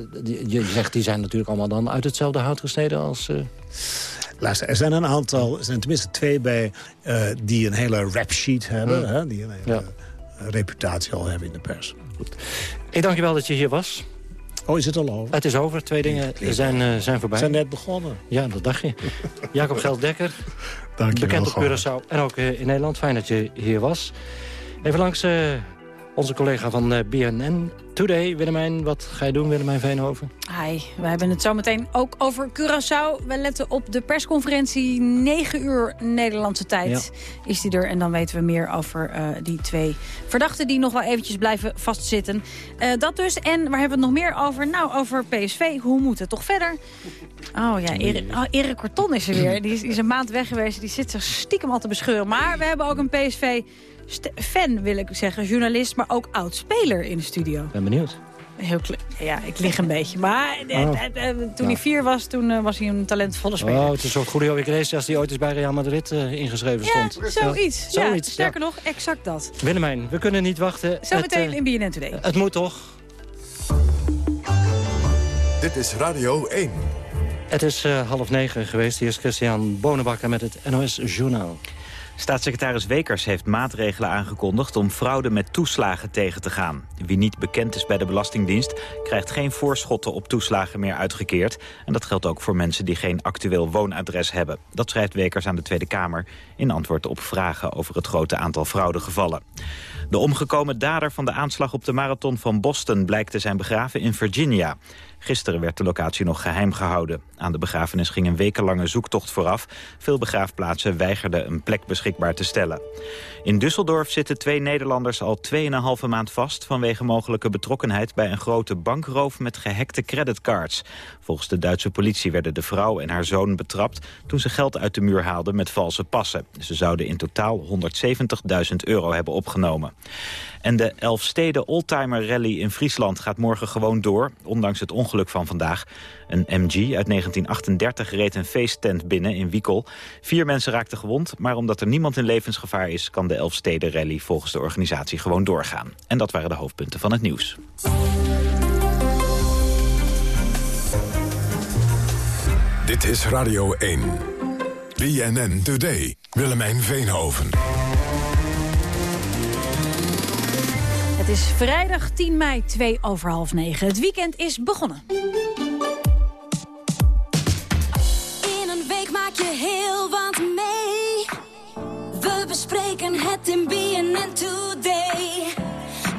je zegt, die zijn natuurlijk allemaal dan uit hetzelfde hout gesneden als... Uh... Luister, er zijn een aantal, er zijn tenminste twee bij... Uh, die een hele rap sheet hebben. Mm. Hè, die een hele ja. reputatie al hebben in de pers. Goed. Ik dank je wel dat je hier was. Oh, is het al over? Het is over. Twee dingen zijn, uh, zijn voorbij. zijn net begonnen. Ja, dat dacht je. Jacob Gelddekker, bekend op Curaçao en ook in Nederland. Fijn dat je hier was. Even langs uh, onze collega van uh, BNN Today. Willemijn, wat ga je doen, Willemijn Veenhoven? Hi, we hebben het zo meteen ook over Curaçao. We letten op de persconferentie. 9 uur Nederlandse tijd is die er. En dan weten we meer over uh, die twee verdachten... die nog wel eventjes blijven vastzitten. Uh, dat dus. En waar hebben we het nog meer over? Nou, over PSV. Hoe moet het toch verder? Oh ja, Erik, oh, Erik Corton is er weer. Die is, die is een maand weg geweest. Die zit zich stiekem al te bescheuren. Maar we hebben ook een PSV fan, wil ik zeggen. Journalist, maar ook oud-speler in de studio. Ben benieuwd. Heel ja, ik lig een beetje. Maar eh, oh. eh, eh, toen hij vier was, toen was hij een talentvolle speler. Oh, het is een soort Julio Iglesias die ooit eens bij Real Madrid ingeschreven stond. Ja, zoiets. Ja, zoiets. sterker nog, exact dat. Willemijn, we kunnen niet wachten. Zometeen uh, in BNN Today. Het moet toch? Dit is Radio 1. Het is half negen geweest. Hier is Christian Bonenbakker met het NOS Journaal. Staatssecretaris Wekers heeft maatregelen aangekondigd om fraude met toeslagen tegen te gaan. Wie niet bekend is bij de Belastingdienst krijgt geen voorschotten op toeslagen meer uitgekeerd. En dat geldt ook voor mensen die geen actueel woonadres hebben. Dat schrijft Wekers aan de Tweede Kamer in antwoord op vragen over het grote aantal fraudegevallen. De omgekomen dader van de aanslag op de marathon van Boston blijkt te zijn begraven in Virginia. Gisteren werd de locatie nog geheim gehouden. Aan de begrafenis ging een wekenlange zoektocht vooraf. Veel begraafplaatsen weigerden een plek beschikbaar te stellen. In Düsseldorf zitten twee Nederlanders al 2,5 maand vast... vanwege mogelijke betrokkenheid bij een grote bankroof met gehackte creditcards. Volgens de Duitse politie werden de vrouw en haar zoon betrapt... toen ze geld uit de muur haalden met valse passen. Ze zouden in totaal 170.000 euro hebben opgenomen. En de Elfsteden Oldtimer Rally in Friesland gaat morgen gewoon door, ondanks het ongeluk van vandaag. Een MG uit 1938 reed een feesttent binnen in Wiekel. Vier mensen raakten gewond, maar omdat er niemand in levensgevaar is... kan de Elfsteden Rally volgens de organisatie gewoon doorgaan. En dat waren de hoofdpunten van het nieuws. Dit is Radio 1. BNN Today. Willemijn Veenhoven. Het is vrijdag 10 mei, 2 over half 9. Het weekend is begonnen. Today.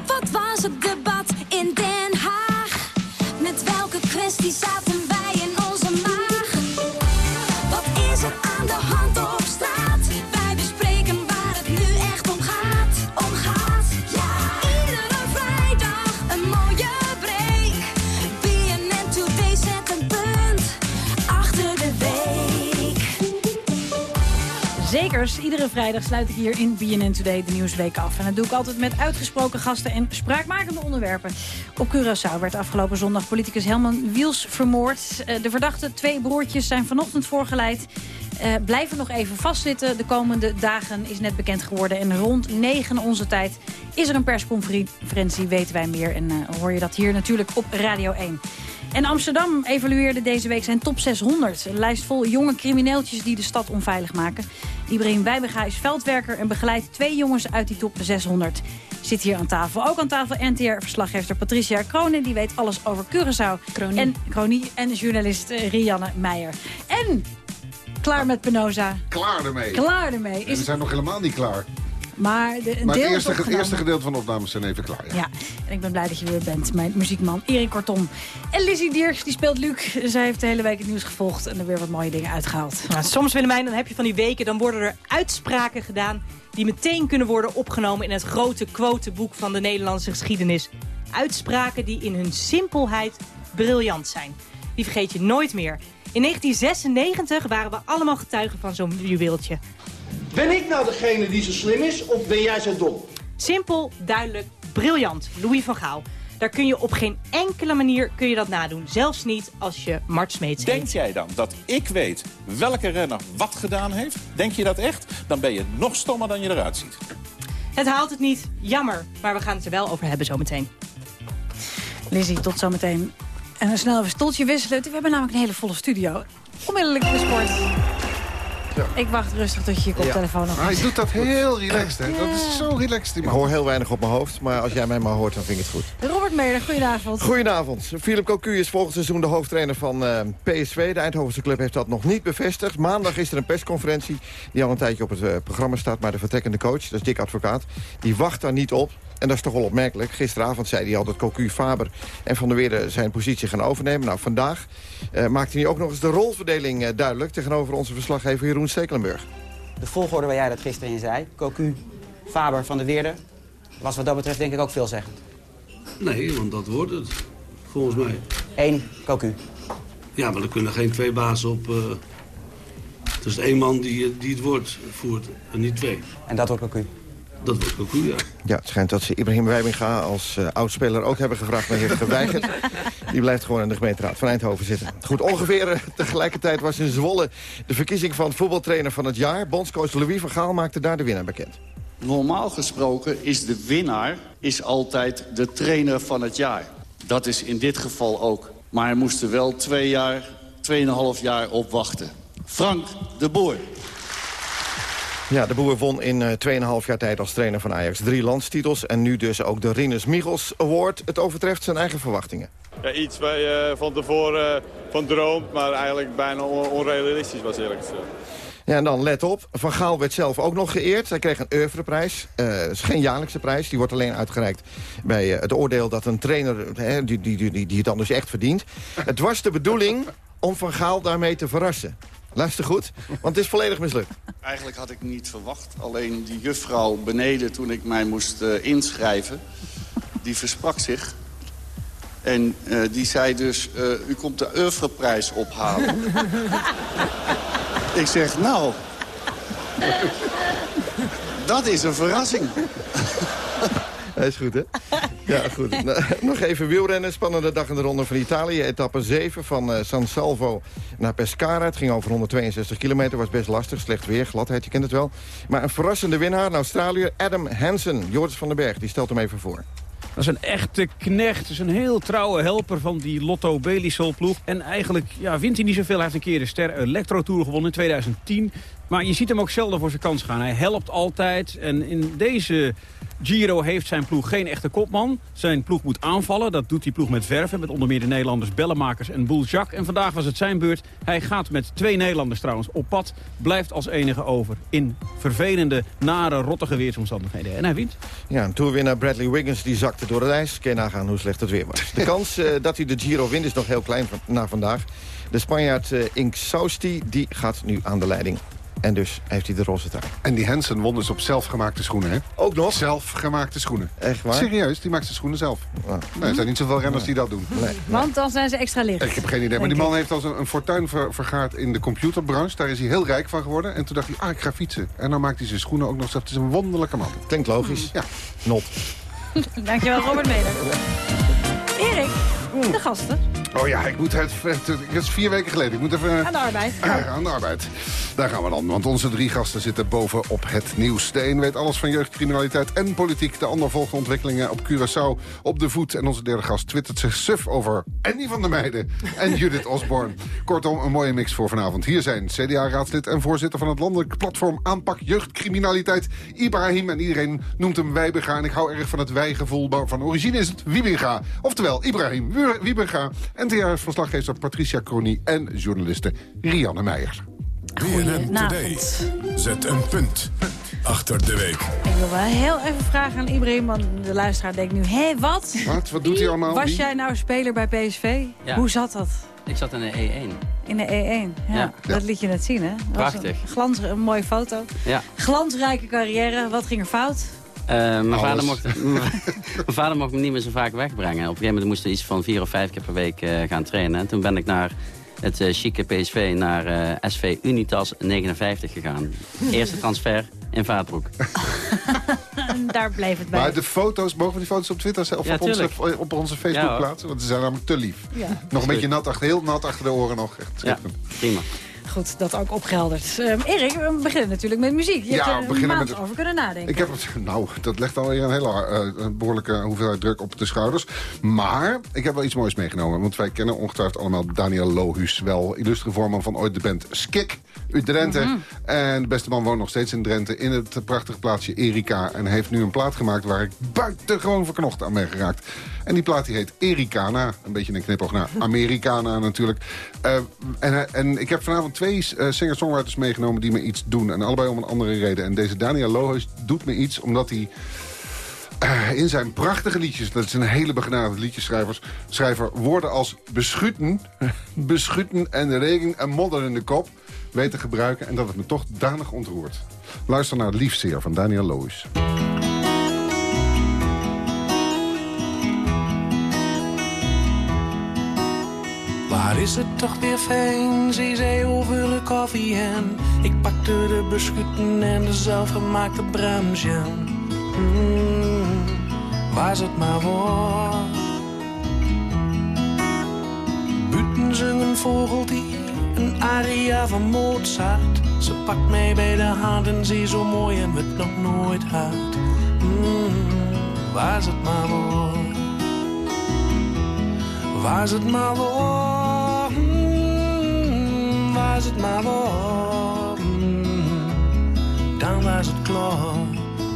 Wat was het debat in Den Haag? Met welke kwestie zaten Zekers, iedere vrijdag sluit ik hier in BNN Today de Nieuwsweek af. En dat doe ik altijd met uitgesproken gasten en spraakmakende onderwerpen. Op Curaçao werd afgelopen zondag politicus Helman Wiels vermoord. Eh, De verdachte twee broertjes zijn vanochtend voorgeleid. Eh, blijven nog even vastzitten. De komende dagen is net bekend geworden. En rond 9 onze tijd is er een persconferentie, weten wij meer. En eh, hoor je dat hier natuurlijk op Radio 1. En Amsterdam evalueerde deze week zijn top 600. Een lijst vol jonge crimineeltjes die de stad onveilig maken. Ibrahim Wijbega is veldwerker en begeleidt twee jongens uit die top 600. Zit hier aan tafel. Ook aan tafel NTR-verslaggever Patricia Kronen. Die weet alles over Curaçao. Kronie. En, Kronie en journalist eh, Rianne Meijer. En klaar met Penosa. Klaar ermee. Klaar ermee. En we Is, zijn nog helemaal niet klaar. Maar de, een Maar deel het is eerste, het eerste gedeelte van de opnames zijn even klaar. Ja. Ja, en ik ben blij dat je weer bent. Mijn muziekman Erik Kortom. En Lizzie Dierks, die speelt Luc. Zij heeft de hele week het nieuws gevolgd en er weer wat mooie dingen uitgehaald. Nou, soms, Willemijn, dan heb je van die weken... dan worden er uitspraken gedaan die meteen kunnen worden opgenomen... in het grote quoteboek van de Nederlandse geschiedenis. Uitspraken die in hun simpelheid briljant zijn. Die vergeet je nooit meer. In 1996 waren we allemaal getuigen van zo'n juweeltje. Ben ik nou degene die zo slim is of ben jij zo dom? Simpel, duidelijk, briljant. Louis van Gaal. Daar kun je op geen enkele manier kun je dat nadoen. Zelfs niet als je Mart Smeets heet. Denk jij dan dat ik weet welke renner wat gedaan heeft? Denk je dat echt? Dan ben je nog stommer dan je eruit ziet. Het haalt het niet. Jammer. Maar we gaan het er wel over hebben zometeen. Lizzie, tot zometeen. En een snel even stoeltje wisselen. We hebben namelijk een hele volle studio. Onmiddellijk de sport. Ik wacht rustig tot je je koptelefoon nog Maar hij doet dat heel relaxed, hè. Dat is zo relaxed, die Ik hoor heel weinig op mijn hoofd, maar als jij mij maar hoort, dan vind ik het goed. Robert Meder, goedenavond. Goedenavond. Philip Cocu is volgend seizoen de hoofdtrainer van eh, PSV. De Eindhovense club heeft dat nog niet bevestigd. Maandag is er een persconferentie die al een tijdje op het eh, programma staat. Maar de vertrekkende coach, dat is Dick Advocaat, die wacht daar niet op. En dat is toch wel opmerkelijk. Gisteravond zei hij al dat Cocu, Faber en Van der Weerde zijn positie gaan overnemen. Nou, vandaag uh, maakte hij ook nog eens de rolverdeling uh, duidelijk... tegenover onze verslaggever Jeroen Stekelenburg. De volgorde waar jij dat gisteren in zei, Cocu, Faber, Van der Weerde... was wat dat betreft denk ik ook veelzeggend. Nee, want dat wordt het, volgens mij. Eén, Cocu. Ja, maar er kunnen geen twee bazen op... Uh, het is één man die, die het woord voert en niet twee. En dat wordt Cocu? Dat wordt Cocu, ja. Ja, het schijnt dat ze Ibrahim Wijbinga als uh, oudspeler ook hebben gevraagd... maar heeft geweigerd. Die blijft gewoon in de gemeenteraad van Eindhoven zitten. Goed, ongeveer uh, tegelijkertijd was in Zwolle... de verkiezing van voetbaltrainer van het jaar. Bondscoach Louis van Gaal maakte daar de winnaar bekend. Normaal gesproken is de winnaar is altijd de trainer van het jaar. Dat is in dit geval ook. Maar hij moest er wel twee jaar, tweeënhalf jaar op wachten. Frank de Boer. Ja, de boer won in uh, 2,5 jaar tijd als trainer van Ajax drie landstitels... en nu dus ook de Rinus Michels Award. Het overtreft zijn eigen verwachtingen. Ja, iets waar je van tevoren uh, van droomt, maar eigenlijk bijna on onrealistisch was eerlijk gezegd. Ja, en dan let op. Van Gaal werd zelf ook nog geëerd. Hij kreeg een oeuvreprijs. Uh, is geen jaarlijkse prijs. Die wordt alleen uitgereikt bij uh, het oordeel dat een trainer... Hè, die, die, die, die het dan dus echt verdient. Het was de bedoeling om Van Gaal daarmee te verrassen. Luister goed, want het is volledig mislukt. Eigenlijk had ik niet verwacht. Alleen die juffrouw beneden, toen ik mij moest uh, inschrijven... die versprak zich. En uh, die zei dus, uh, u komt de oeuvreprijs ophalen. ik zeg, nou... dat is een verrassing. Hij is goed, hè? Ja, goed. Nog even wielrennen. Spannende dag in de Ronde van Italië. Etappe 7 van uh, San Salvo naar Pescara. Het ging over 162 kilometer. Was best lastig. Slecht weer, gladheid, je kent het wel. Maar een verrassende winnaar, een Australiër, Adam Hansen. Joris van den Berg, die stelt hem even voor. Dat is een echte knecht. Dat is een heel trouwe helper van die Lotto Belisol ploeg. En eigenlijk ja, wint hij niet zoveel. Hij heeft een keer de Ster Electro Tour gewonnen in 2010. Maar je ziet hem ook zelden voor zijn kans gaan. Hij helpt altijd. En in deze Giro heeft zijn ploeg geen echte kopman. Zijn ploeg moet aanvallen. Dat doet die ploeg met verven. Met onder meer de Nederlanders Bellemakers en Bouljak. En vandaag was het zijn beurt. Hij gaat met twee Nederlanders trouwens op pad. Blijft als enige over. In vervelende, nare, rottige weersomstandigheden. En hij wint. Ja, een toerwinnaar Bradley Wiggins die zakte door het ijs. Kun je nagaan hoe slecht het weer was. De kans uh, dat hij de Giro wint is nog heel klein na vandaag. De Spanjaard uh, die gaat nu aan de leiding. En dus heeft hij de roze trui. En die Hansen won dus op zelfgemaakte schoenen, hè? Ook nog? Zelfgemaakte schoenen. Echt waar? Serieus, die maakt zijn schoenen zelf. Ja. Nee, er zijn niet zoveel renners die dat doen. Nee. Want dan zijn ze extra licht. Ik heb geen idee. Maar die man heeft als een, een fortuin ver, vergaard in de computerbranche. Daar is hij heel rijk van geworden. En toen dacht hij, ah, ik ga fietsen. En dan maakt hij zijn schoenen ook nog zelf. Het is een wonderlijke man. Klinkt logisch. Ja. Not. Dankjewel, Robert Meder. Erik, de gasten. Oh ja, ik moet het, het, is vier weken geleden. Ik moet even... Aan de arbeid. Aan de arbeid. Daar gaan we dan, want onze drie gasten zitten bovenop het nieuws. De een weet alles van jeugdcriminaliteit en politiek. De ander volgt ontwikkelingen op Curaçao op de voet. En onze derde gast twittert zich suf over Annie van der Meijden en Judith Osborne. Kortom, een mooie mix voor vanavond. Hier zijn CDA-raadslid en voorzitter van het landelijk platform Aanpak Jeugdcriminaliteit, Ibrahim. En iedereen noemt hem Wijbega. En ik hou erg van het wijgevoel. Van origine is het Wiebinga. Oftewel, Ibrahim Wiebinga. NTR-verslaggever Patricia Crony en journaliste Rianne Meijer. BNN Today. Zet een punt achter de week. Ik wil wel heel even vragen aan Ibrahim, want de luisteraar denkt nu... hé, wat? Wat? Wat doet hij allemaal? Was Wie? jij nou speler bij PSV? Ja. Hoe zat dat? Ik zat in de E1. In de E1, ja. Ja. Dat liet je net zien, hè? Prachtig. Een, glans, een mooie foto. Ja. Glansrijke carrière. Wat ging er fout? Uh, mijn, vader mocht, mijn vader mocht me niet meer zo vaak wegbrengen. Op een gegeven moment moesten we iets van vier of vijf keer per week uh, gaan trainen. En toen ben ik naar het uh, chique PSV, naar SV Unitas 59 gegaan. Eerste transfer in Vaatbroek. Daar bleef het bij. Maar de foto's, mogen we die foto's op Twitter of Ja, op, onze, op onze Facebook Ja, plaatsen? Want ze zijn namelijk te lief. Ja. Nog een beetje nat achter, heel nat achter de oren nog. Echt Ja, prima. Goed, dat ook opgehelderd. Ehm, Erik, we beginnen natuurlijk met muziek. Je Ja, hebt er een beginnen maand met- over kunnen nadenken. Ik heb het, nou, dat legt alweer een hele eh, behoorlijke hoeveelheid druk op de schouders. Maar ik heb wel iets moois meegenomen. Want wij kennen ongetwijfeld allemaal Daniel Lohuus. Wel illustre voorman van ooit de band Skik uit Drenthe. Mhm. En de beste man woont nog steeds in Drenthe. In het prachtige plaatsje Erika. En heeft nu een plaat gemaakt waar ik buitengewoon verknocht aan ben geraakt. En die plaat die heet Ericana. Een beetje een knipoog naar Americana natuurlijk. Eh, en, hij- en ik heb vanavond twee eh, singer-songwriters meegenomen die me iets doen. En allebei om een andere reden. En deze Daniel Lohuis doet me iets omdat hij... eh, in zijn prachtige liedjes, dat is een hele begenadigde liedjeschrijver... schrijver woorden als beschutten, beschutten en regen en modder in de kop... weet te gebruiken en dat het me toch danig ontroert. Luister naar Liefzeer van Daniel Lohuis. Waar is het toch weer fijn, zei zij over de koffie en ik pakte de beschutten en de zelfgemaakte bremsjen. Mm, was het maar voor. Buiten een vogeltje, een aria van Mozart. Ze pakt mij bij de hand en zie zo mooi en het nog nooit had. Mm, was het maar voor. Was het maar voor, was het maar voor, mm, dan was het klaar.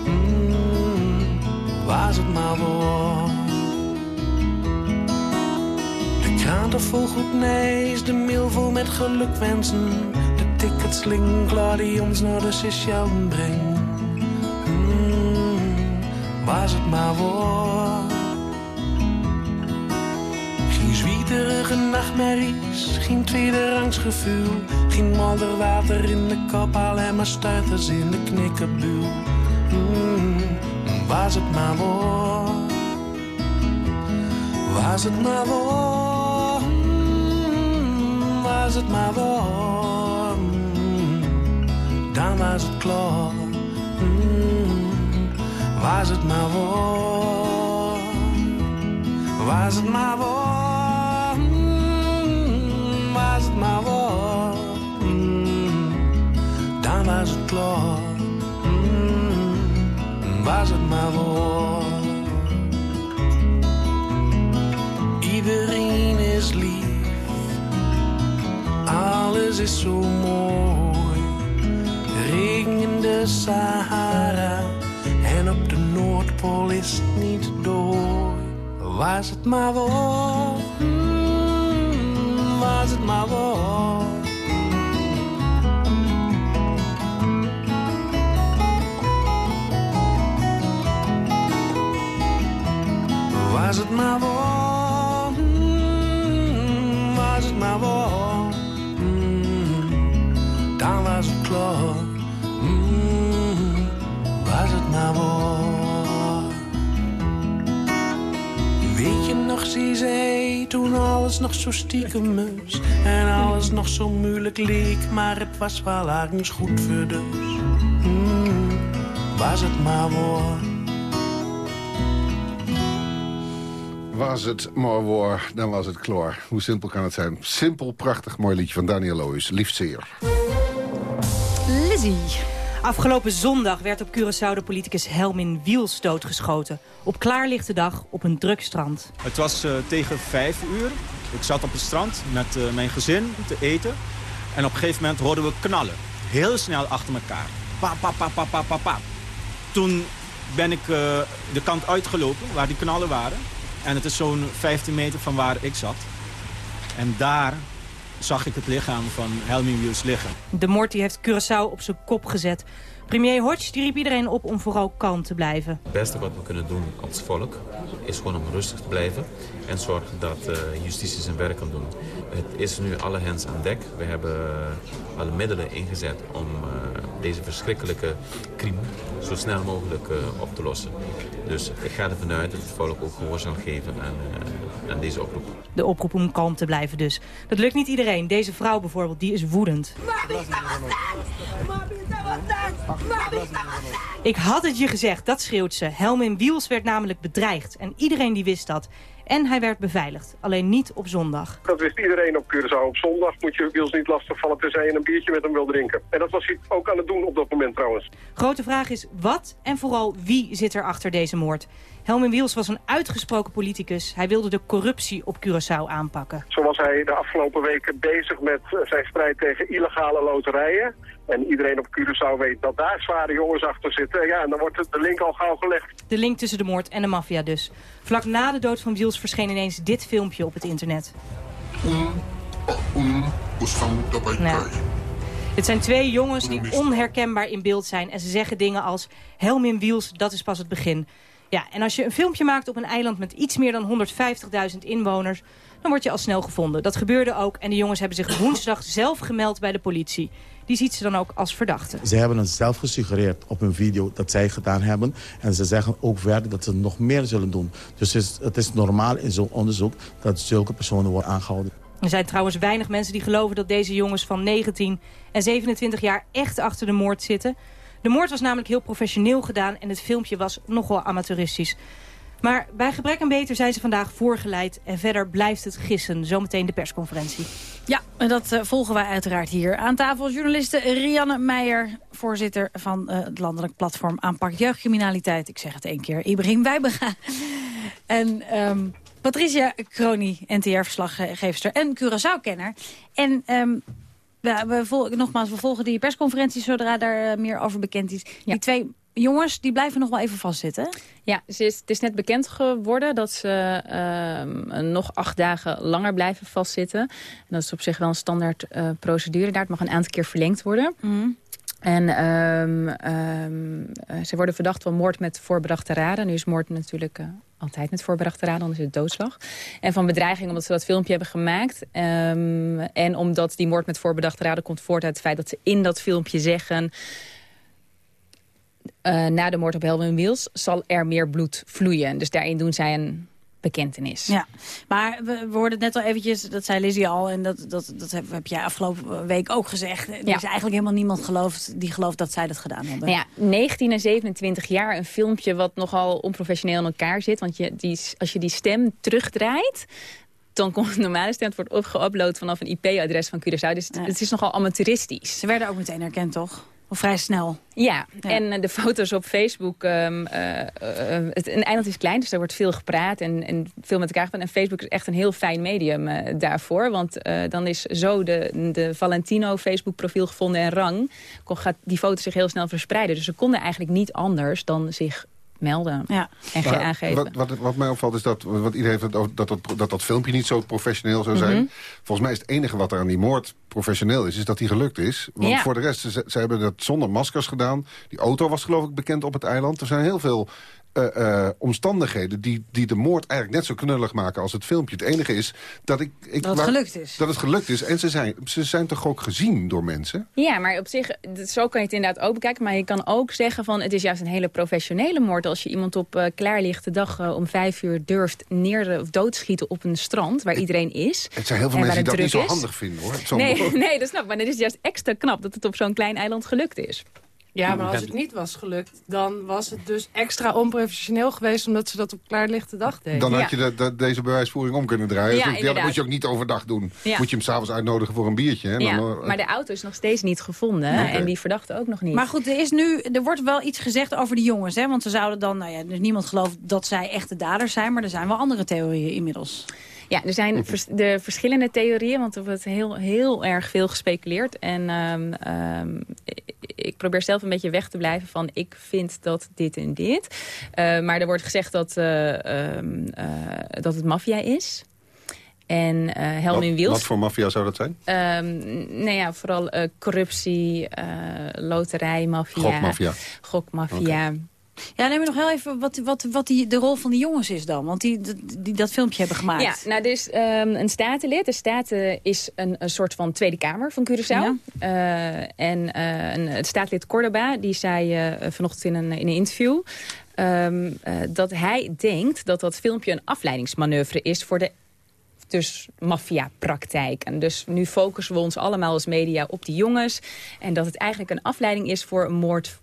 Mm, was het maar voor. De kranten vol goed nieuws, de mail vol met gelukwensen. De tickets liggen klaar die ons naar de Seychellen brengen. Mm, was het maar voor. Geen zwieterige nachtmerries, geen tweederangs gevoel. Geen modderwater in de kop, alleen maar stuiters in de knikkerbuul. Mm, was het maar voor. Was het maar voor. Mm, was het maar. Mm, dan was het klaar. Was het maar voor. Was het maar voor, was het maar voor. Iedereen is lief, alles is zo mooi. Regen in de Sahara en op de Noordpool is het niet door. Was het maar voor, mm, was het maar voor. Was het maar mm, was het maar. Mm, dan was het klaar, was het maar voor. Weet je nog, zij, toen alles nog zo stiekem is En alles nog zo moeilijk leek, maar het was wel ergens goed voor dus Was het maar voor Was het maar waar, dan was het klaar. Hoe simpel kan het zijn? Simpel, prachtig, mooi liedje van Daniel Lohuis. Liefzeer. Lizzie. Afgelopen zondag werd op Curaçao de politicus Helmin Wiels doodgeschoten. Op klaarlichte dag op een druk strand. Het was eh, tegen vijf uur. Ik zat op het strand met eh, mijn gezin te eten. En op een gegeven moment hoorden we knallen. Heel snel achter elkaar. Pa, pa, pa, pa, pa, pa, pa. Toen ben ik eh, de kant uitgelopen waar die knallen waren. En het is zo'n 15 meter van waar ik zat. En daar zag ik het lichaam van Helmin Wiels liggen. De moord heeft Curaçao op zijn kop gezet. Premier Hodge die riep iedereen op om vooral kalm te blijven. Het beste wat we kunnen doen als volk is gewoon om rustig te blijven en zorgen dat eh, justitie zijn werk kan doen. Het is nu alle hens aan dek. We hebben eh, alle middelen ingezet om eh, deze verschrikkelijke crime zo snel mogelijk eh, op te lossen. Dus ik ga ervan uit dat het volk ook gehoor zal geven aan, eh, aan deze oproep. De oproep om kalm te blijven dus. Dat lukt niet iedereen. Deze vrouw bijvoorbeeld, die is woedend. Ik had het je gezegd, dat schreeuwt ze. Helmin Wiels werd namelijk bedreigd en iedereen die wist dat. En hij werd beveiligd, alleen niet op zondag. Dat wist iedereen op Curaçao. Op zondag moet je Wiels niet lastigvallen tenzij je een biertje met hem wil drinken. En dat was hij ook aan het doen op dat moment trouwens. Grote vraag is wat en vooral wie zit er achter deze moord? Helmin Wiels was een uitgesproken politicus. Hij wilde de corruptie op Curaçao aanpakken. Zo was hij de afgelopen weken bezig met zijn strijd tegen illegale loterijen. En iedereen op Curaçao weet dat daar zware jongens achter zitten. Ja, en dan wordt de link al gauw gelegd. De link tussen de moord en de maffia dus. Vlak na de dood van Wiels verscheen ineens dit filmpje op het internet. Nou, het zijn twee jongens die onherkenbaar in beeld zijn. En ze zeggen dingen als... Helmin Wiels, dat is pas het begin. Ja, en als je een filmpje maakt op een eiland met iets meer dan 150.000 inwoners... dan word je al snel gevonden. Dat gebeurde ook en de jongens hebben zich woensdag zelf gemeld bij de politie. Die ziet ze dan ook als verdachte. Ze hebben het zelf gesuggereerd op hun video dat zij gedaan hebben. En ze zeggen ook verder dat ze nog meer zullen doen. Dus het is, het is normaal in zo'n onderzoek dat zulke personen worden aangehouden. Er zijn trouwens weinig mensen die geloven dat deze jongens van 19 en 27 jaar echt achter de moord zitten. De moord was namelijk heel professioneel gedaan en het filmpje was nogal amateuristisch. Maar bij gebrek aan beter zijn ze vandaag voorgeleid en verder blijft het gissen. Zometeen de persconferentie. Ja, en dat uh, volgen wij uiteraard hier. Aan tafel journaliste Rianne Meijer, voorzitter van uh, het landelijk platform Aanpak Jeugdcriminaliteit. Ik zeg het één keer, Ibrahim Wijbega. en um, Patricia Kroni, NTR-verslaggeefster en Curaçao-kenner. En um, we, we volgen, nogmaals, we volgen die persconferentie zodra daar uh, meer over bekend is. Ja. Die twee jongens, die blijven nog wel even vastzitten. Ja, ze is, het is net bekend geworden dat ze uh, nog acht dagen langer blijven vastzitten. En dat is op zich wel een standaard uh, procedure daar. Het mag een aantal keer verlengd worden. Mm. En um, um, ze worden verdacht van moord met voorbedachte raden. Nu is moord natuurlijk uh, altijd met voorbedachte raden, anders is het doodslag. En van bedreiging omdat ze dat filmpje hebben gemaakt. Um, en omdat die moord met voorbedachte raden komt voort uit het feit dat ze in dat filmpje zeggen... Uh, na de moord op Helwin Wiels zal er meer bloed vloeien. Dus daarin doen zij een bekentenis. Ja, maar we, we hoorden het net al eventjes, dat zei Lizzie al... en dat, dat, dat heb, heb jij afgelopen week ook gezegd. Er ja. is eigenlijk helemaal niemand gelooft, die gelooft dat zij dat gedaan hebben. Nou ja, 19 en 27 jaar, een filmpje wat nogal onprofessioneel in elkaar zit. Want je, die, als je die stem terugdraait dan komt een normale stem, het wordt geüpload vanaf een IP-adres van Curaçao. Dus ja. het is nogal amateuristisch. Ze werden ook meteen herkend, toch? Of vrij snel. Ja, ja. en de foto's op Facebook. Um, uh, uh, het, een eiland is klein, dus daar wordt veel gepraat en, en veel met elkaar gepraat. En Facebook is echt een heel fijn medium uh, daarvoor. Want dan is zo de, de Valentino Facebook profiel gevonden en rang. Kon, gaat die foto's zich heel snel verspreiden. Dus ze konden eigenlijk niet anders dan zich melden ja. en maar, aangeven. Wat, wat, wat, mij opvalt is dat, wat iedereen heeft dat, dat, dat dat filmpje niet zo professioneel zou zijn. Mm -hmm. Volgens mij is het enige wat er aan die moord professioneel is, is dat die gelukt is. Want ja. voor de rest, ze, ze, hebben dat zonder maskers gedaan. Die auto was geloof ik bekend op het eiland. Er zijn heel veel uh, uh, omstandigheden die, die de moord eigenlijk net zo knullig maken als het filmpje. Het enige is dat ik... ik dat het gelukt is. Dat het gelukt is. En ze zijn, ze zijn toch ook gezien door mensen? Ja, maar op zich, zo kan je het inderdaad ook bekijken. Maar je kan ook zeggen van het is juist een hele professionele moord. Als je iemand op uh, klaarlichte dag om vijf uur durft neer of doodschieten op een strand waar iedereen is. Het zijn heel veel mensen die dat niet zo handig vinden hoor. Zo nee, nee, dat snap ik. Maar het is juist extra knap dat het op zo'n klein eiland gelukt is. Ja, maar als het niet was gelukt, dan was het dus extra onprofessioneel geweest... omdat ze dat op klaarlichte dag deden. Dan had je de, de, deze bewijsvoering om kunnen draaien. Ja, ja, dat moet je ook niet overdag doen. Ja. Moet je hem s'avonds uitnodigen voor een biertje. Hè? Ja, dan, maar de auto is nog steeds niet gevonden. En die verdachte ook nog niet. Maar goed, er, is nu, er wordt wel iets gezegd over de jongens. Hè? Want ze zouden dan, nou ja, dus niemand gelooft dat zij echte daders zijn... maar er zijn wel andere theorieën inmiddels. Ja, er zijn vers de verschillende theorieën, want er wordt heel, heel erg veel gespeculeerd. En um, um, ik probeer zelf een beetje weg te blijven van ik vind dat dit en dit. Uh, maar er wordt gezegd dat, uh, um, uh, dat het maffia is. En uh, Helmin Wiels... Wat voor maffia zou dat zijn? Um, nou ja, vooral uh, corruptie, uh, loterijmafia. Gokmafia. Gokmafia. Okay. Ja, neem me nog heel even wat, wat, wat die, de rol van die jongens is dan. Want die, die, dat filmpje hebben gemaakt. Ja, nou dus um, een statenlid. De staten is een, een soort van Tweede Kamer van Curaçao. Ja. Uh, en uh, een, het staatslid Cordoba, die zei uh, vanochtend in een, in een interview... Um, dat hij denkt dat dat filmpje een afleidingsmanoeuvre is... voor de dus maffiapraktijken. Dus nu focussen we ons allemaal als media op die jongens. En dat het eigenlijk een afleiding is voor een moord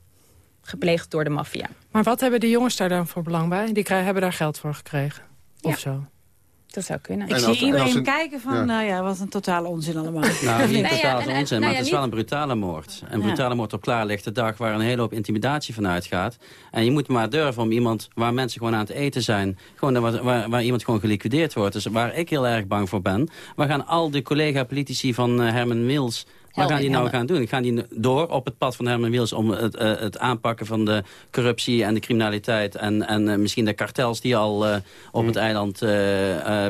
gepleegd door de maffia. Maar wat hebben die jongens daar dan voor belang bij? Die krijgen, hebben daar geld voor gekregen? Of zo? Dat zou kunnen. Ik En zie als- en iedereen als een- kijken van, ja. nou ja, wat een totale onzin allemaal. Nou, niet Nou ja, totaal en- en- onzin, nou maar ja, het is wel een brutale moord. Een Ja. brutale moord op klaarlichte dag waar een hele hoop intimidatie van uitgaat. En je moet maar durven om iemand waar mensen gewoon aan het eten zijn... Gewoon waar, waar, waar iemand gewoon geliquideerd wordt. Dus waar ik heel erg bang voor ben... waar gaan al die collega-politici van eh, Herman Wils... Wat gaan die nou gaan doen? Gaan die door op het pad van Herman Wils om het, eh, het aanpakken van de corruptie en de criminaliteit en, en eh, misschien de kartels die al eh, op het eiland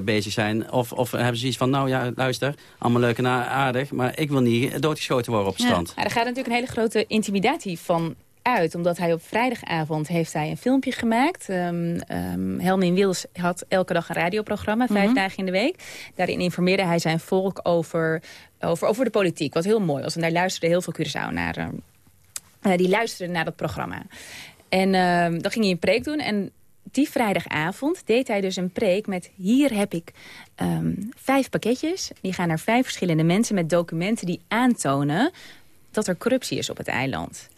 bezig zijn? Of, of hebben ze iets van, nou ja, luister, allemaal leuk en aardig, maar ik wil niet doodgeschoten worden op het strand. Ja, er gaat natuurlijk een hele grote intimidatie van uit. Omdat hij op vrijdagavond heeft hij een filmpje gemaakt. Um, um, Helmin Wils had elke dag een radioprogramma, vijf Mhm. dagen in de week. Daarin informeerde hij zijn volk over, over, over de politiek. Wat heel mooi was. En daar luisterde heel veel Curaçao naar. um, eh, die luisterden naar dat programma. En dan ging hij een preek doen. En die vrijdagavond deed hij dus een preek met... hier heb ik um, vijf pakketjes. Die gaan naar vijf verschillende mensen met documenten die aantonen... dat er corruptie is op het eiland.